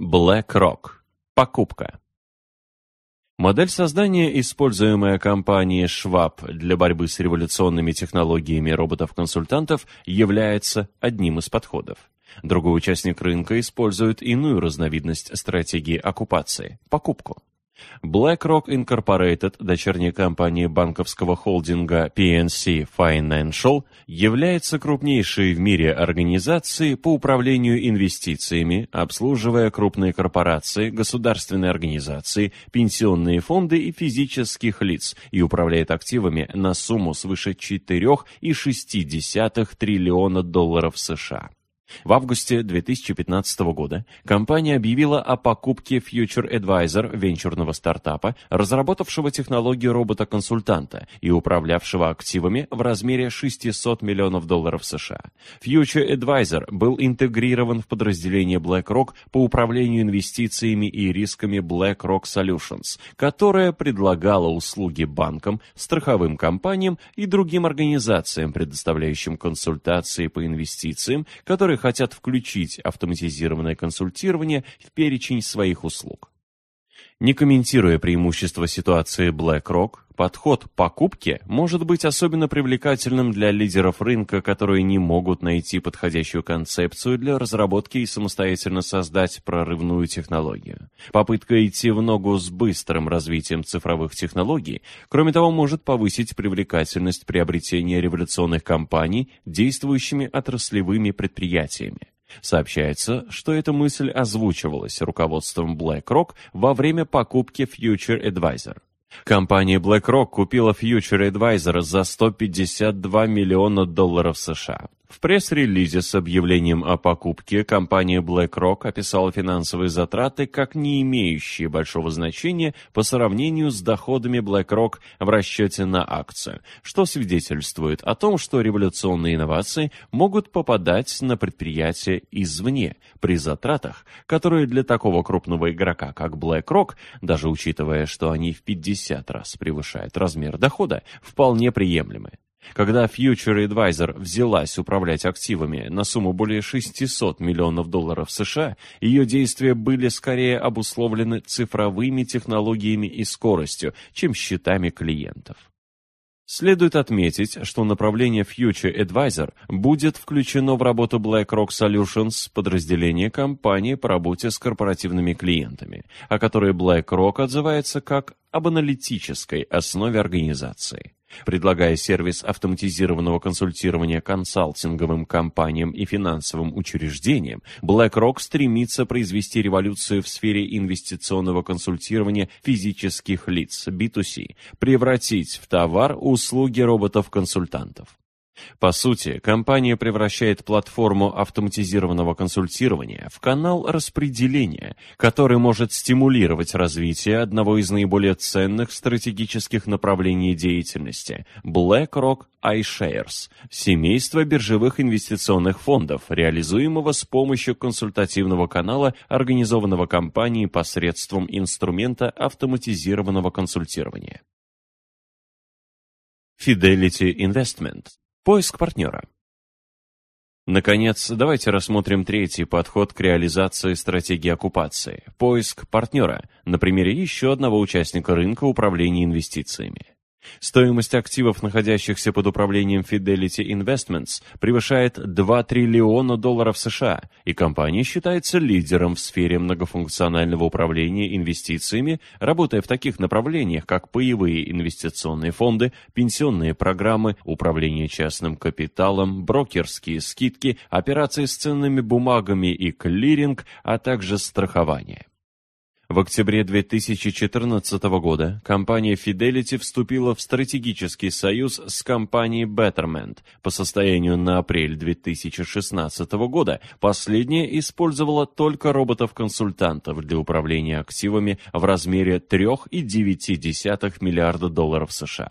BlackRock. Покупка. Модель создания, используемая компанией Schwab для борьбы с революционными технологиями роботов-консультантов, является одним из подходов. Другой участник рынка использует иную разновидность стратегии оккупации – покупку. BlackRock Incorporated, дочерняя компания банковского холдинга PNC Financial, является крупнейшей в мире организацией по управлению инвестициями, обслуживая крупные корпорации, государственные организации, пенсионные фонды и физических лиц и управляет активами на сумму свыше 4,6 триллиона долларов США. В августе 2015 года компания объявила о покупке Future Advisor венчурного стартапа, разработавшего технологию робота-консультанта и управлявшего активами в размере 600 миллионов долларов США. Future Advisor был интегрирован в подразделение BlackRock по управлению инвестициями и рисками BlackRock Solutions, которое предлагало услуги банкам, страховым компаниям и другим организациям, предоставляющим консультации по инвестициям, которые которые хотят включить автоматизированное консультирование в перечень своих услуг. Не комментируя преимущества ситуации BlackRock, подход покупки может быть особенно привлекательным для лидеров рынка, которые не могут найти подходящую концепцию для разработки и самостоятельно создать прорывную технологию. Попытка идти в ногу с быстрым развитием цифровых технологий, кроме того, может повысить привлекательность приобретения революционных компаний действующими отраслевыми предприятиями. Сообщается, что эта мысль озвучивалась руководством BlackRock во время покупки Future Advisor. Компания BlackRock купила Future Advisor за 152 миллиона долларов США. В пресс-релизе с объявлением о покупке компания BlackRock описала финансовые затраты как не имеющие большого значения по сравнению с доходами BlackRock в расчете на акцию, что свидетельствует о том, что революционные инновации могут попадать на предприятия извне при затратах, которые для такого крупного игрока, как BlackRock, даже учитывая, что они в 50 раз превышают размер дохода, вполне приемлемы. Когда Future Advisor взялась управлять активами на сумму более 600 миллионов долларов США, ее действия были скорее обусловлены цифровыми технологиями и скоростью, чем счетами клиентов. Следует отметить, что направление Future Advisor будет включено в работу BlackRock Solutions подразделения компании по работе с корпоративными клиентами, о которой BlackRock отзывается как об аналитической основе организации. Предлагая сервис автоматизированного консультирования консалтинговым компаниям и финансовым учреждениям, BlackRock стремится произвести революцию в сфере инвестиционного консультирования физических лиц, B2C, превратить в товар услуги роботов-консультантов. По сути, компания превращает платформу автоматизированного консультирования в канал распределения, который может стимулировать развитие одного из наиболее ценных стратегических направлений деятельности – BlackRock iShares – семейство биржевых инвестиционных фондов, реализуемого с помощью консультативного канала, организованного компанией посредством инструмента автоматизированного консультирования. Fidelity Investment Поиск партнера. Наконец, давайте рассмотрим третий подход к реализации стратегии оккупации – поиск партнера на примере еще одного участника рынка управления инвестициями. Стоимость активов, находящихся под управлением Fidelity Investments, превышает 2 триллиона долларов США, и компания считается лидером в сфере многофункционального управления инвестициями, работая в таких направлениях, как паевые инвестиционные фонды, пенсионные программы, управление частным капиталом, брокерские скидки, операции с ценными бумагами и клиринг, а также страхование. В октябре 2014 года компания Fidelity вступила в стратегический союз с компанией Betterment. По состоянию на апрель 2016 года последняя использовала только роботов-консультантов для управления активами в размере 3,9 миллиарда долларов США.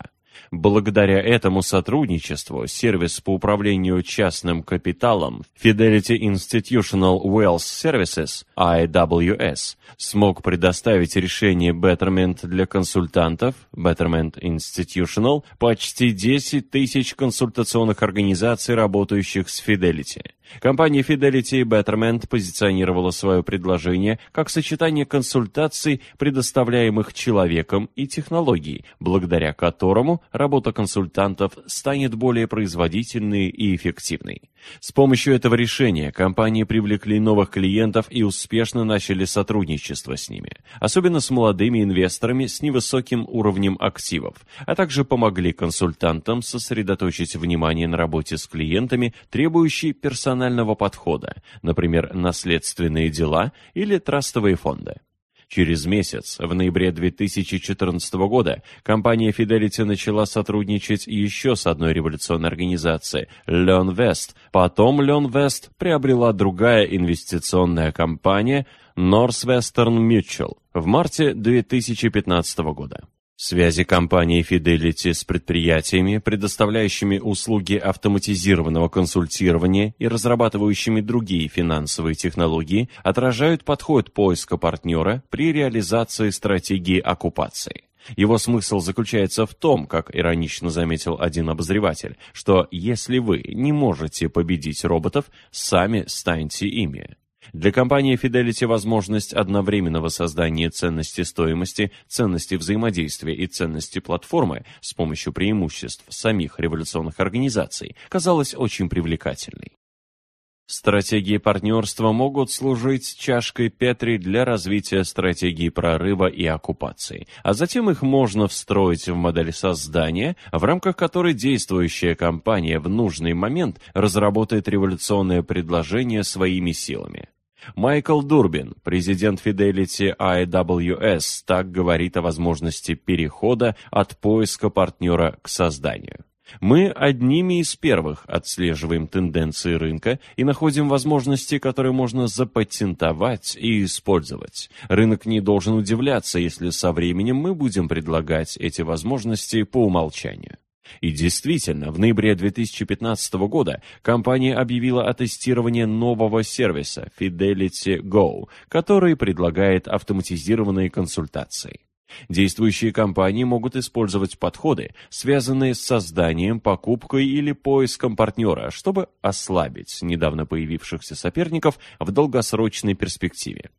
Благодаря этому сотрудничеству сервис по управлению частным капиталом Fidelity Institutional Wealth Services IWS смог предоставить решение Betterment для консультантов Betterment Institutional почти 10 тысяч консультационных организаций, работающих с Fidelity. Компания Fidelity Betterment позиционировала свое предложение как сочетание консультаций, предоставляемых человеком и технологий, благодаря которому работа консультантов станет более производительной и эффективной. С помощью этого решения компании привлекли новых клиентов и успешно начали сотрудничество с ними, особенно с молодыми инвесторами с невысоким уровнем активов, а также помогли консультантам сосредоточить внимание на работе с клиентами, требующей персонального подхода, например, наследственные дела или трастовые фонды. Через месяц, в ноябре 2014 года, компания Fidelity начала сотрудничать еще с одной революционной организацией – LeonVest. Потом LeonVest приобрела другая инвестиционная компания – Northwestern Mutual в марте 2015 года. Связи компании Fidelity с предприятиями, предоставляющими услуги автоматизированного консультирования и разрабатывающими другие финансовые технологии, отражают подход поиска партнера при реализации стратегии оккупации. Его смысл заключается в том, как иронично заметил один обозреватель, что если вы не можете победить роботов, сами станьте ими. Для компании Fidelity возможность одновременного создания ценности стоимости, ценности взаимодействия и ценности платформы с помощью преимуществ самих революционных организаций казалась очень привлекательной. Стратегии партнерства могут служить чашкой Петри для развития стратегии прорыва и оккупации, а затем их можно встроить в модель создания, в рамках которой действующая компания в нужный момент разработает революционное предложение своими силами. Майкл Дурбин, президент Fidelity IWS, так говорит о возможности перехода от поиска партнера к созданию. Мы одними из первых отслеживаем тенденции рынка и находим возможности, которые можно запатентовать и использовать. Рынок не должен удивляться, если со временем мы будем предлагать эти возможности по умолчанию. И действительно, в ноябре 2015 года компания объявила о тестировании нового сервиса Fidelity Go, который предлагает автоматизированные консультации. Действующие компании могут использовать подходы, связанные с созданием, покупкой или поиском партнера, чтобы ослабить недавно появившихся соперников в долгосрочной перспективе.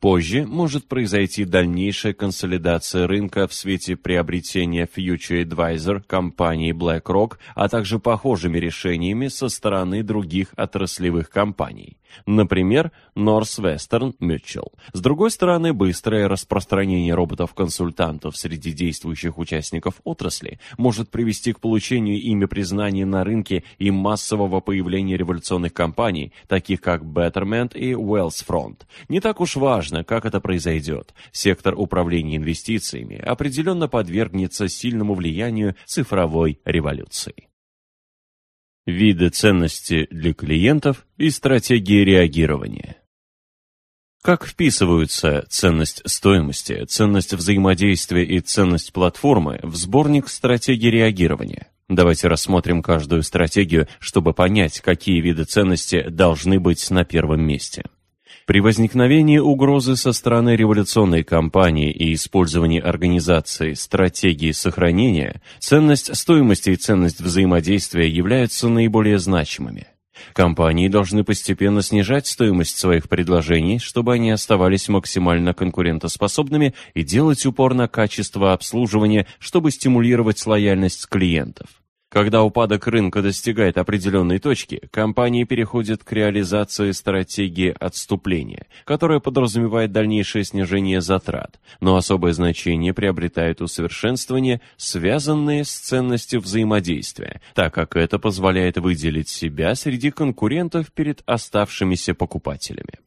Позже может произойти дальнейшая консолидация рынка в свете приобретения Future Advisor компании BlackRock, а также похожими решениями со стороны других отраслевых компаний например, Northwestern Mutual. С другой стороны, быстрое распространение роботов-консультантов среди действующих участников отрасли может привести к получению ими признания на рынке и массового появления революционных компаний, таких как Betterment и Wellsfront. Не так уж важно, как это произойдет. Сектор управления инвестициями определенно подвергнется сильному влиянию цифровой революции виды ценности для клиентов и стратегии реагирования. Как вписываются ценность стоимости, ценность взаимодействия и ценность платформы в сборник стратегии реагирования? Давайте рассмотрим каждую стратегию, чтобы понять, какие виды ценности должны быть на первом месте. При возникновении угрозы со стороны революционной кампании и использовании организации стратегии сохранения, ценность стоимости и ценность взаимодействия являются наиболее значимыми. Компании должны постепенно снижать стоимость своих предложений, чтобы они оставались максимально конкурентоспособными и делать упор на качество обслуживания, чтобы стимулировать лояльность клиентов. Когда упадок рынка достигает определенной точки, компании переходят к реализации стратегии отступления, которая подразумевает дальнейшее снижение затрат, но особое значение приобретает усовершенствование, связанные с ценностью взаимодействия, так как это позволяет выделить себя среди конкурентов перед оставшимися покупателями.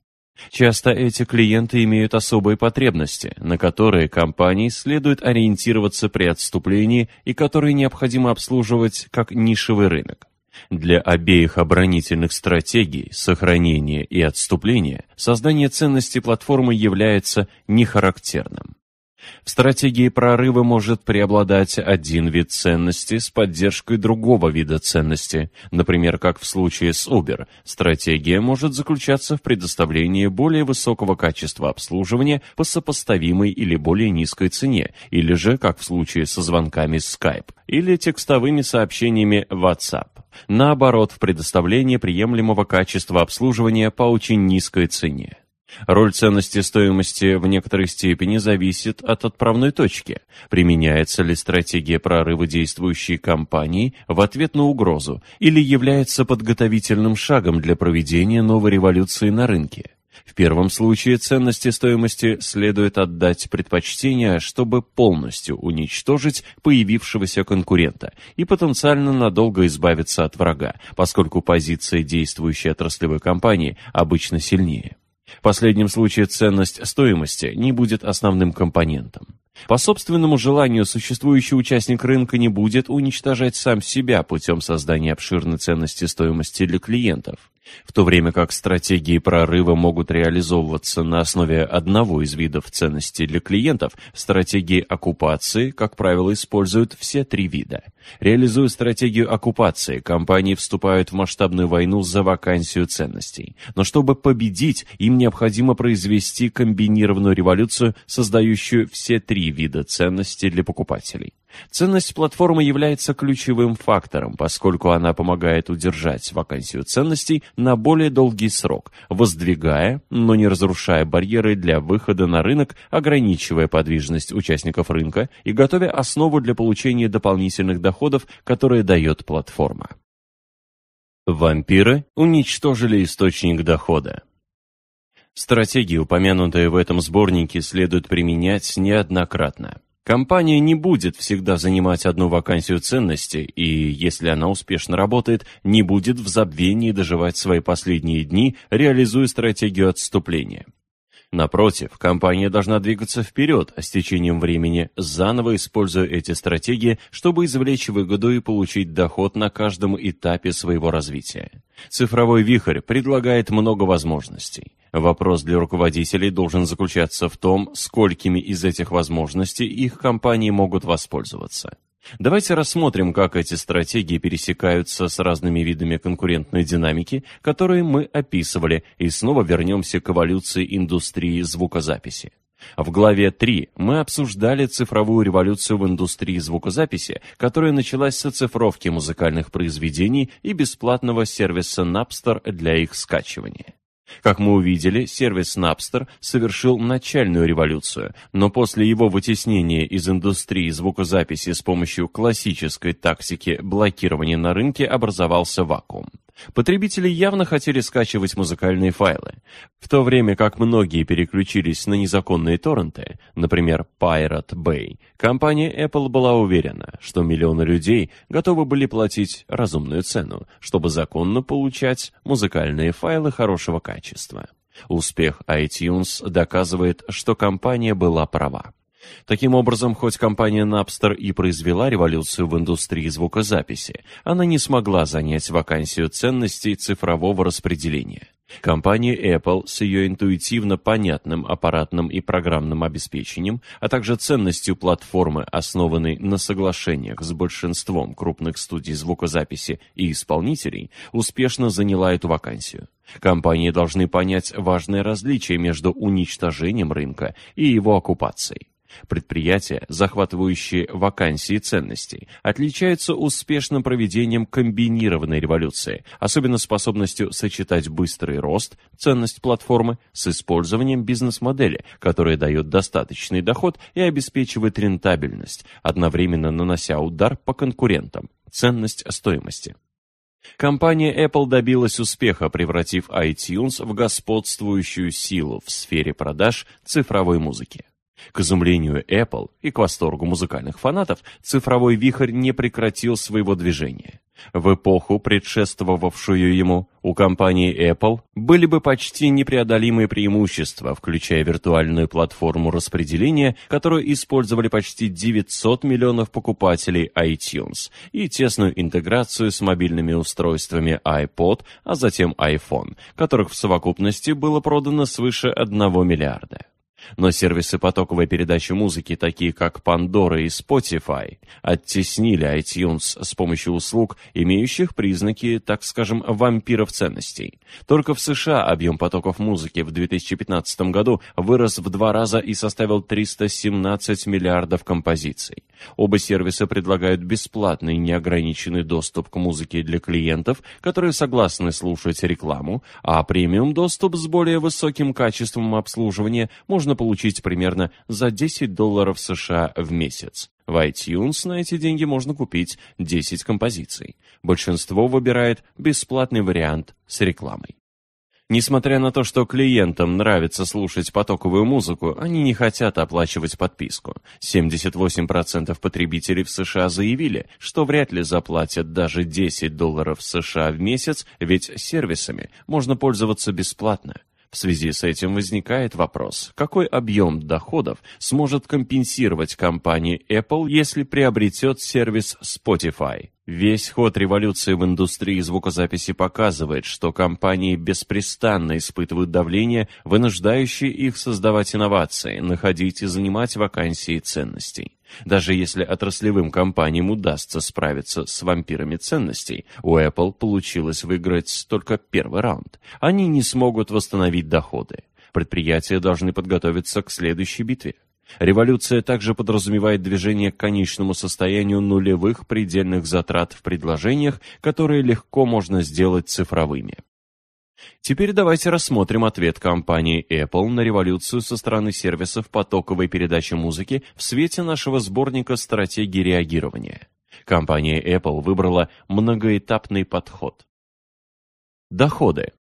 Часто эти клиенты имеют особые потребности, на которые компании следует ориентироваться при отступлении и которые необходимо обслуживать как нишевый рынок. Для обеих оборонительных стратегий, сохранения и отступления, создание ценности платформы является нехарактерным. В стратегии прорыва может преобладать один вид ценности с поддержкой другого вида ценности. Например, как в случае с Uber, стратегия может заключаться в предоставлении более высокого качества обслуживания по сопоставимой или более низкой цене, или же, как в случае со звонками Skype, или текстовыми сообщениями WhatsApp. Наоборот, в предоставлении приемлемого качества обслуживания по очень низкой цене. Роль ценности стоимости в некоторой степени зависит от отправной точки. Применяется ли стратегия прорыва действующей компании в ответ на угрозу или является подготовительным шагом для проведения новой революции на рынке? В первом случае ценности стоимости следует отдать предпочтение, чтобы полностью уничтожить появившегося конкурента и потенциально надолго избавиться от врага, поскольку позиция действующей отраслевой компании обычно сильнее. В последнем случае ценность стоимости не будет основным компонентом. По собственному желанию существующий участник рынка не будет уничтожать сам себя путем создания обширной ценности стоимости для клиентов. В то время как стратегии прорыва могут реализовываться на основе одного из видов ценностей для клиентов, стратегии оккупации, как правило, используют все три вида. Реализуя стратегию оккупации, компании вступают в масштабную войну за вакансию ценностей. Но чтобы победить, им необходимо произвести комбинированную революцию, создающую все три вида ценностей для покупателей. Ценность платформы является ключевым фактором, поскольку она помогает удержать вакансию ценностей на более долгий срок, воздвигая, но не разрушая барьеры для выхода на рынок, ограничивая подвижность участников рынка и готовя основу для получения дополнительных доходов, которые дает платформа. Вампиры уничтожили источник дохода. Стратегии, упомянутые в этом сборнике, следует применять неоднократно. Компания не будет всегда занимать одну вакансию ценности, и, если она успешно работает, не будет в забвении доживать свои последние дни, реализуя стратегию отступления. Напротив, компания должна двигаться вперед, а с течением времени заново используя эти стратегии, чтобы извлечь выгоду и получить доход на каждом этапе своего развития. Цифровой вихрь предлагает много возможностей. Вопрос для руководителей должен заключаться в том, сколькими из этих возможностей их компании могут воспользоваться. Давайте рассмотрим, как эти стратегии пересекаются с разными видами конкурентной динамики, которые мы описывали, и снова вернемся к эволюции индустрии звукозаписи. В главе 3 мы обсуждали цифровую революцию в индустрии звукозаписи, которая началась с оцифровки музыкальных произведений и бесплатного сервиса Napster для их скачивания. Как мы увидели, сервис Napster совершил начальную революцию, но после его вытеснения из индустрии звукозаписи с помощью классической тактики блокирования на рынке образовался вакуум. Потребители явно хотели скачивать музыкальные файлы, в то время как многие переключились на незаконные торренты, например, Pirate Bay, компания Apple была уверена, что миллионы людей готовы были платить разумную цену, чтобы законно получать музыкальные файлы хорошего качества. Успех iTunes доказывает, что компания была права. Таким образом, хоть компания Napster и произвела революцию в индустрии звукозаписи, она не смогла занять вакансию ценностей цифрового распределения. Компания Apple с ее интуитивно понятным аппаратным и программным обеспечением, а также ценностью платформы, основанной на соглашениях с большинством крупных студий звукозаписи и исполнителей, успешно заняла эту вакансию. Компании должны понять важное различие между уничтожением рынка и его оккупацией. Предприятия, захватывающие вакансии ценностей, отличаются успешным проведением комбинированной революции, особенно способностью сочетать быстрый рост, ценность платформы, с использованием бизнес-модели, которая дает достаточный доход и обеспечивает рентабельность, одновременно нанося удар по конкурентам, ценность стоимости. Компания Apple добилась успеха, превратив iTunes в господствующую силу в сфере продаж цифровой музыки. К изумлению Apple и к восторгу музыкальных фанатов, цифровой вихрь не прекратил своего движения. В эпоху, предшествовавшую ему, у компании Apple были бы почти непреодолимые преимущества, включая виртуальную платформу распределения, которую использовали почти 900 миллионов покупателей iTunes, и тесную интеграцию с мобильными устройствами iPod, а затем iPhone, которых в совокупности было продано свыше 1 миллиарда. Но сервисы потоковой передачи музыки, такие как Pandora и Spotify, оттеснили iTunes с помощью услуг, имеющих признаки, так скажем, вампиров ценностей. Только в США объем потоков музыки в 2015 году вырос в два раза и составил 317 миллиардов композиций. Оба сервиса предлагают бесплатный неограниченный доступ к музыке для клиентов, которые согласны слушать рекламу, а премиум доступ с более высоким качеством обслуживания можно получить примерно за 10 долларов США в месяц. В iTunes на эти деньги можно купить 10 композиций. Большинство выбирает бесплатный вариант с рекламой. Несмотря на то, что клиентам нравится слушать потоковую музыку, они не хотят оплачивать подписку. 78% потребителей в США заявили, что вряд ли заплатят даже 10 долларов США в месяц, ведь сервисами можно пользоваться бесплатно. В связи с этим возникает вопрос, какой объем доходов сможет компенсировать компания Apple, если приобретет сервис Spotify? Весь ход революции в индустрии звукозаписи показывает, что компании беспрестанно испытывают давление, вынуждающее их создавать инновации, находить и занимать вакансии ценностей. Даже если отраслевым компаниям удастся справиться с вампирами ценностей, у Apple получилось выиграть только первый раунд. Они не смогут восстановить доходы. Предприятия должны подготовиться к следующей битве. Революция также подразумевает движение к конечному состоянию нулевых предельных затрат в предложениях, которые легко можно сделать цифровыми. Теперь давайте рассмотрим ответ компании Apple на революцию со стороны сервисов потоковой передачи музыки в свете нашего сборника стратегии реагирования. Компания Apple выбрала многоэтапный подход. Доходы.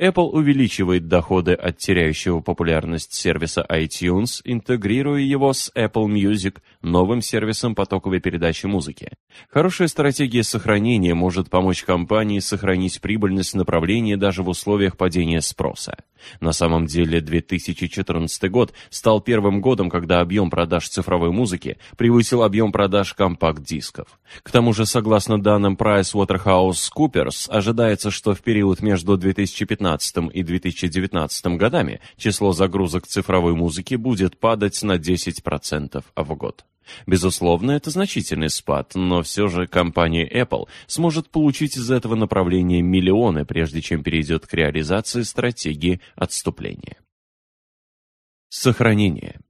Apple увеличивает доходы от теряющего популярность сервиса iTunes, интегрируя его с Apple Music, новым сервисом потоковой передачи музыки. Хорошая стратегия сохранения может помочь компании сохранить прибыльность направления даже в условиях падения спроса. На самом деле 2014 год стал первым годом, когда объем продаж цифровой музыки превысил объем продаж компакт-дисков. К тому же, согласно данным PricewaterhouseCoopers, ожидается, что в период между 2015 и 2019 годами число загрузок цифровой музыки будет падать на 10% в год. Безусловно, это значительный спад, но все же компания Apple сможет получить из этого направления миллионы, прежде чем перейдет к реализации стратегии отступления. Сохранение.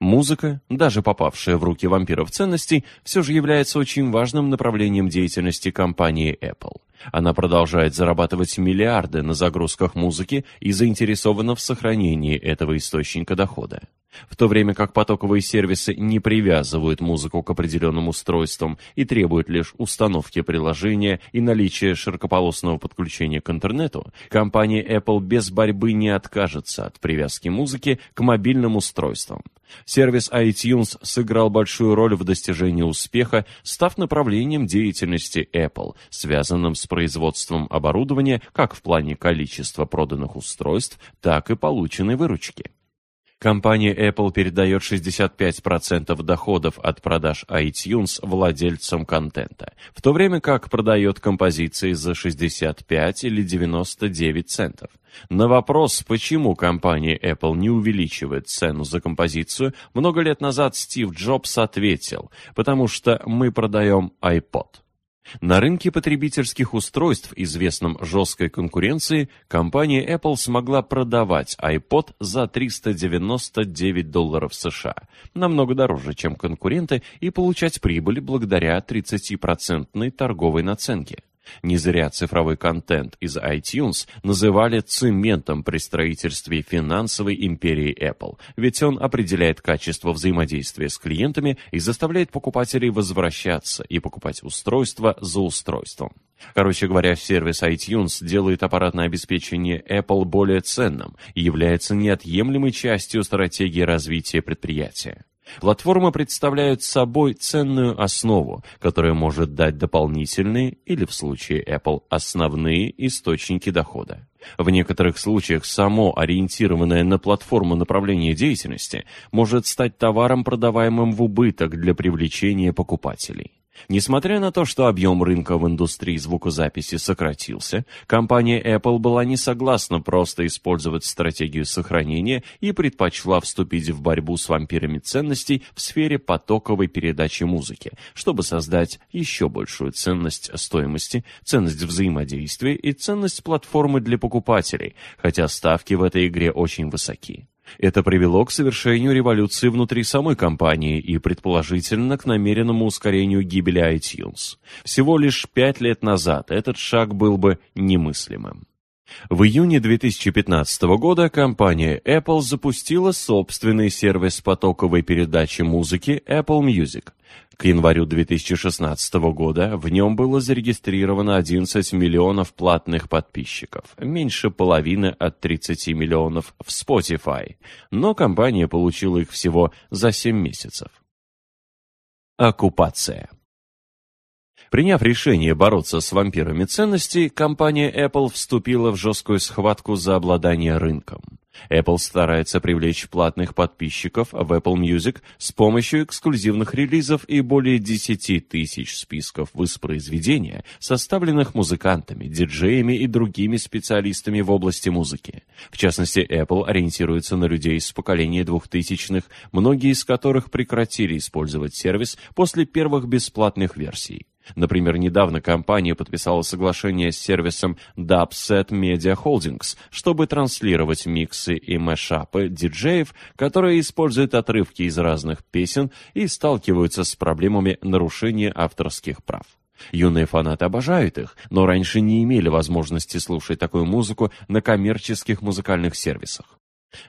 Музыка, даже попавшая в руки вампиров ценностей, все же является очень важным направлением деятельности компании Apple. Она продолжает зарабатывать миллиарды на загрузках музыки и заинтересована в сохранении этого источника дохода. В то время как потоковые сервисы не привязывают музыку к определенным устройствам и требуют лишь установки приложения и наличия широкополосного подключения к интернету, компания Apple без борьбы не откажется от привязки музыки к мобильным устройствам. Сервис iTunes сыграл большую роль в достижении успеха, став направлением деятельности Apple, связанным с производством оборудования как в плане количества проданных устройств, так и полученной выручки. Компания Apple передает 65% доходов от продаж iTunes владельцам контента, в то время как продает композиции за 65 или 99 центов. На вопрос, почему компания Apple не увеличивает цену за композицию, много лет назад Стив Джобс ответил, потому что мы продаем iPod. На рынке потребительских устройств, известном жесткой конкуренции, компания Apple смогла продавать iPod за 399 долларов США, намного дороже, чем конкуренты, и получать прибыль благодаря 30% торговой наценке. Не зря цифровой контент из iTunes называли цементом при строительстве финансовой империи Apple, ведь он определяет качество взаимодействия с клиентами и заставляет покупателей возвращаться и покупать устройство за устройством. Короче говоря, сервис iTunes делает аппаратное обеспечение Apple более ценным и является неотъемлемой частью стратегии развития предприятия. Платформы представляют собой ценную основу, которая может дать дополнительные или, в случае Apple, основные источники дохода. В некоторых случаях само ориентированное на платформу направление деятельности может стать товаром, продаваемым в убыток для привлечения покупателей. Несмотря на то, что объем рынка в индустрии звукозаписи сократился, компания Apple была не согласна просто использовать стратегию сохранения и предпочла вступить в борьбу с вампирами ценностей в сфере потоковой передачи музыки, чтобы создать еще большую ценность стоимости, ценность взаимодействия и ценность платформы для покупателей, хотя ставки в этой игре очень высоки. Это привело к совершению революции внутри самой компании и, предположительно, к намеренному ускорению гибели iTunes. Всего лишь пять лет назад этот шаг был бы немыслимым. В июне 2015 года компания Apple запустила собственный сервис потоковой передачи музыки Apple Music. К январю 2016 года в нем было зарегистрировано 11 миллионов платных подписчиков, меньше половины от 30 миллионов в Spotify, но компания получила их всего за 7 месяцев. Оккупация Приняв решение бороться с вампирами ценностей, компания Apple вступила в жесткую схватку за обладание рынком. Apple старается привлечь платных подписчиков в Apple Music с помощью эксклюзивных релизов и более 10 тысяч списков воспроизведения, составленных музыкантами, диджеями и другими специалистами в области музыки. В частности, Apple ориентируется на людей с поколения 2000-х, многие из которых прекратили использовать сервис после первых бесплатных версий. Например, недавно компания подписала соглашение с сервисом Dubset Media Holdings, чтобы транслировать миксы и мэшапы диджеев, которые используют отрывки из разных песен и сталкиваются с проблемами нарушения авторских прав. Юные фанаты обожают их, но раньше не имели возможности слушать такую музыку на коммерческих музыкальных сервисах.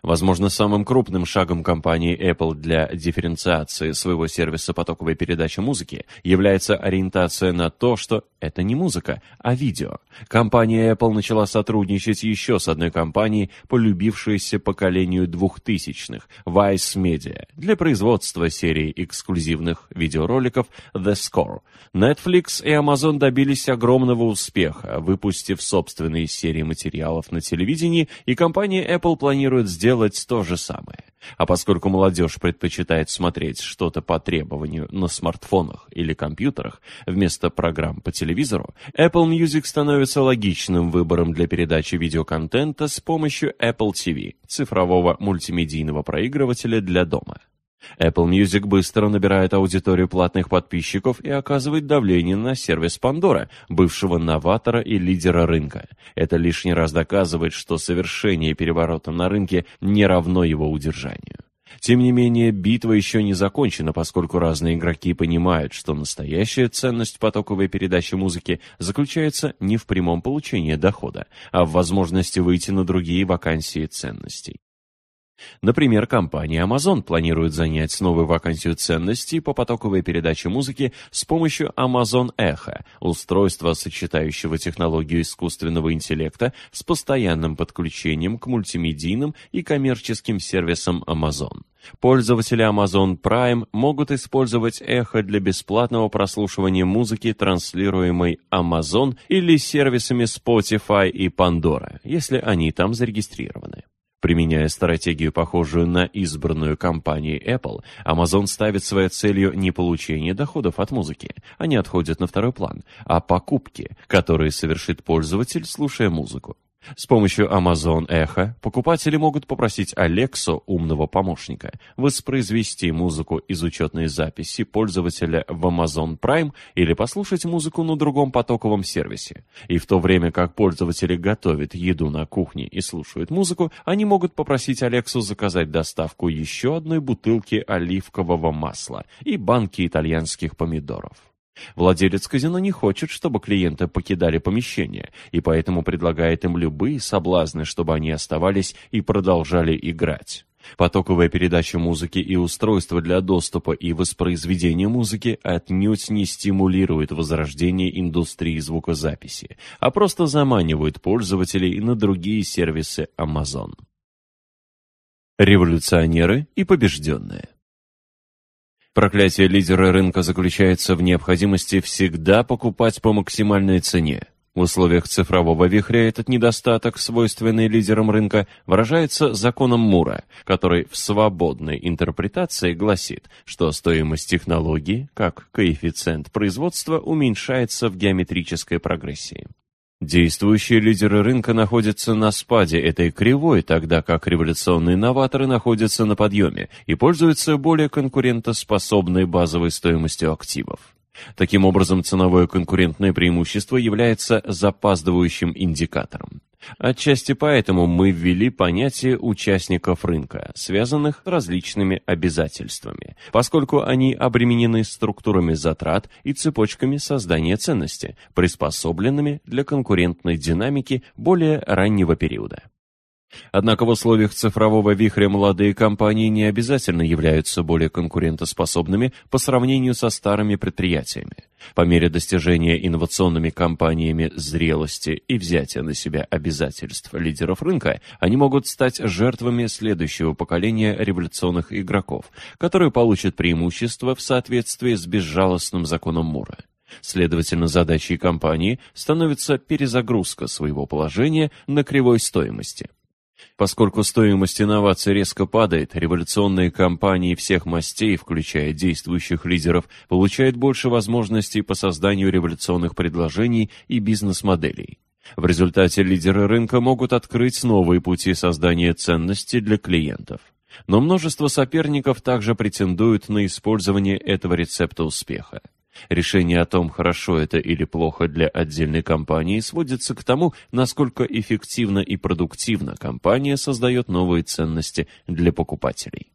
Возможно, самым крупным шагом компании Apple для дифференциации своего сервиса потоковой передачи музыки является ориентация на то, что это не музыка, а видео. Компания Apple начала сотрудничать еще с одной компанией, полюбившейся поколению двухтысячных, Vice Media, для производства серии эксклюзивных видеороликов The Score. Netflix и Amazon добились огромного успеха, выпустив собственные серии материалов на телевидении, и компания Apple планирует сделать то же самое. А поскольку молодежь предпочитает смотреть что-то по требованию на смартфонах или компьютерах вместо программ по телевизору, Apple Music становится логичным выбором для передачи видеоконтента с помощью Apple TV, цифрового мультимедийного проигрывателя для дома. Apple Music быстро набирает аудиторию платных подписчиков и оказывает давление на сервис Pandora, бывшего новатора и лидера рынка. Это лишний раз доказывает, что совершение переворота на рынке не равно его удержанию. Тем не менее, битва еще не закончена, поскольку разные игроки понимают, что настоящая ценность потоковой передачи музыки заключается не в прямом получении дохода, а в возможности выйти на другие вакансии ценностей. Например, компания Amazon планирует занять новую вакансию ценностей по потоковой передаче музыки с помощью Amazon Echo, устройства, сочетающего технологию искусственного интеллекта с постоянным подключением к мультимедийным и коммерческим сервисам Amazon. Пользователи Amazon Prime могут использовать эхо для бесплатного прослушивания музыки, транслируемой Amazon или сервисами Spotify и Pandora, если они там зарегистрированы. Применяя стратегию, похожую на избранную компанией Apple, Amazon ставит своей целью не получение доходов от музыки, они отходят на второй план, а покупки, которые совершит пользователь, слушая музыку. С помощью Amazon Echo покупатели могут попросить Alexa, умного помощника, воспроизвести музыку из учетной записи пользователя в Amazon Prime или послушать музыку на другом потоковом сервисе. И в то время как пользователи готовят еду на кухне и слушают музыку, они могут попросить Алексу заказать доставку еще одной бутылки оливкового масла и банки итальянских помидоров. Владелец казино не хочет, чтобы клиенты покидали помещение, и поэтому предлагает им любые соблазны, чтобы они оставались и продолжали играть. Потоковая передача музыки и устройства для доступа и воспроизведения музыки отнюдь не стимулирует возрождение индустрии звукозаписи, а просто заманивают пользователей на другие сервисы Amazon. Революционеры и побежденные Проклятие лидера рынка заключается в необходимости всегда покупать по максимальной цене. В условиях цифрового вихря этот недостаток, свойственный лидерам рынка, выражается законом Мура, который в свободной интерпретации гласит, что стоимость технологии, как коэффициент производства, уменьшается в геометрической прогрессии. Действующие лидеры рынка находятся на спаде этой кривой, тогда как революционные новаторы находятся на подъеме и пользуются более конкурентоспособной базовой стоимостью активов. Таким образом, ценовое конкурентное преимущество является запаздывающим индикатором. Отчасти поэтому мы ввели понятие участников рынка, связанных с различными обязательствами, поскольку они обременены структурами затрат и цепочками создания ценности, приспособленными для конкурентной динамики более раннего периода. Однако в условиях цифрового вихря молодые компании не обязательно являются более конкурентоспособными по сравнению со старыми предприятиями. По мере достижения инновационными компаниями зрелости и взятия на себя обязательств лидеров рынка, они могут стать жертвами следующего поколения революционных игроков, которые получат преимущество в соответствии с безжалостным законом Мура. Следовательно, задачей компании становится перезагрузка своего положения на кривой стоимости. Поскольку стоимость инноваций резко падает, революционные компании всех мастей, включая действующих лидеров, получают больше возможностей по созданию революционных предложений и бизнес-моделей. В результате лидеры рынка могут открыть новые пути создания ценностей для клиентов. Но множество соперников также претендуют на использование этого рецепта успеха. Решение о том, хорошо это или плохо для отдельной компании, сводится к тому, насколько эффективно и продуктивно компания создает новые ценности для покупателей.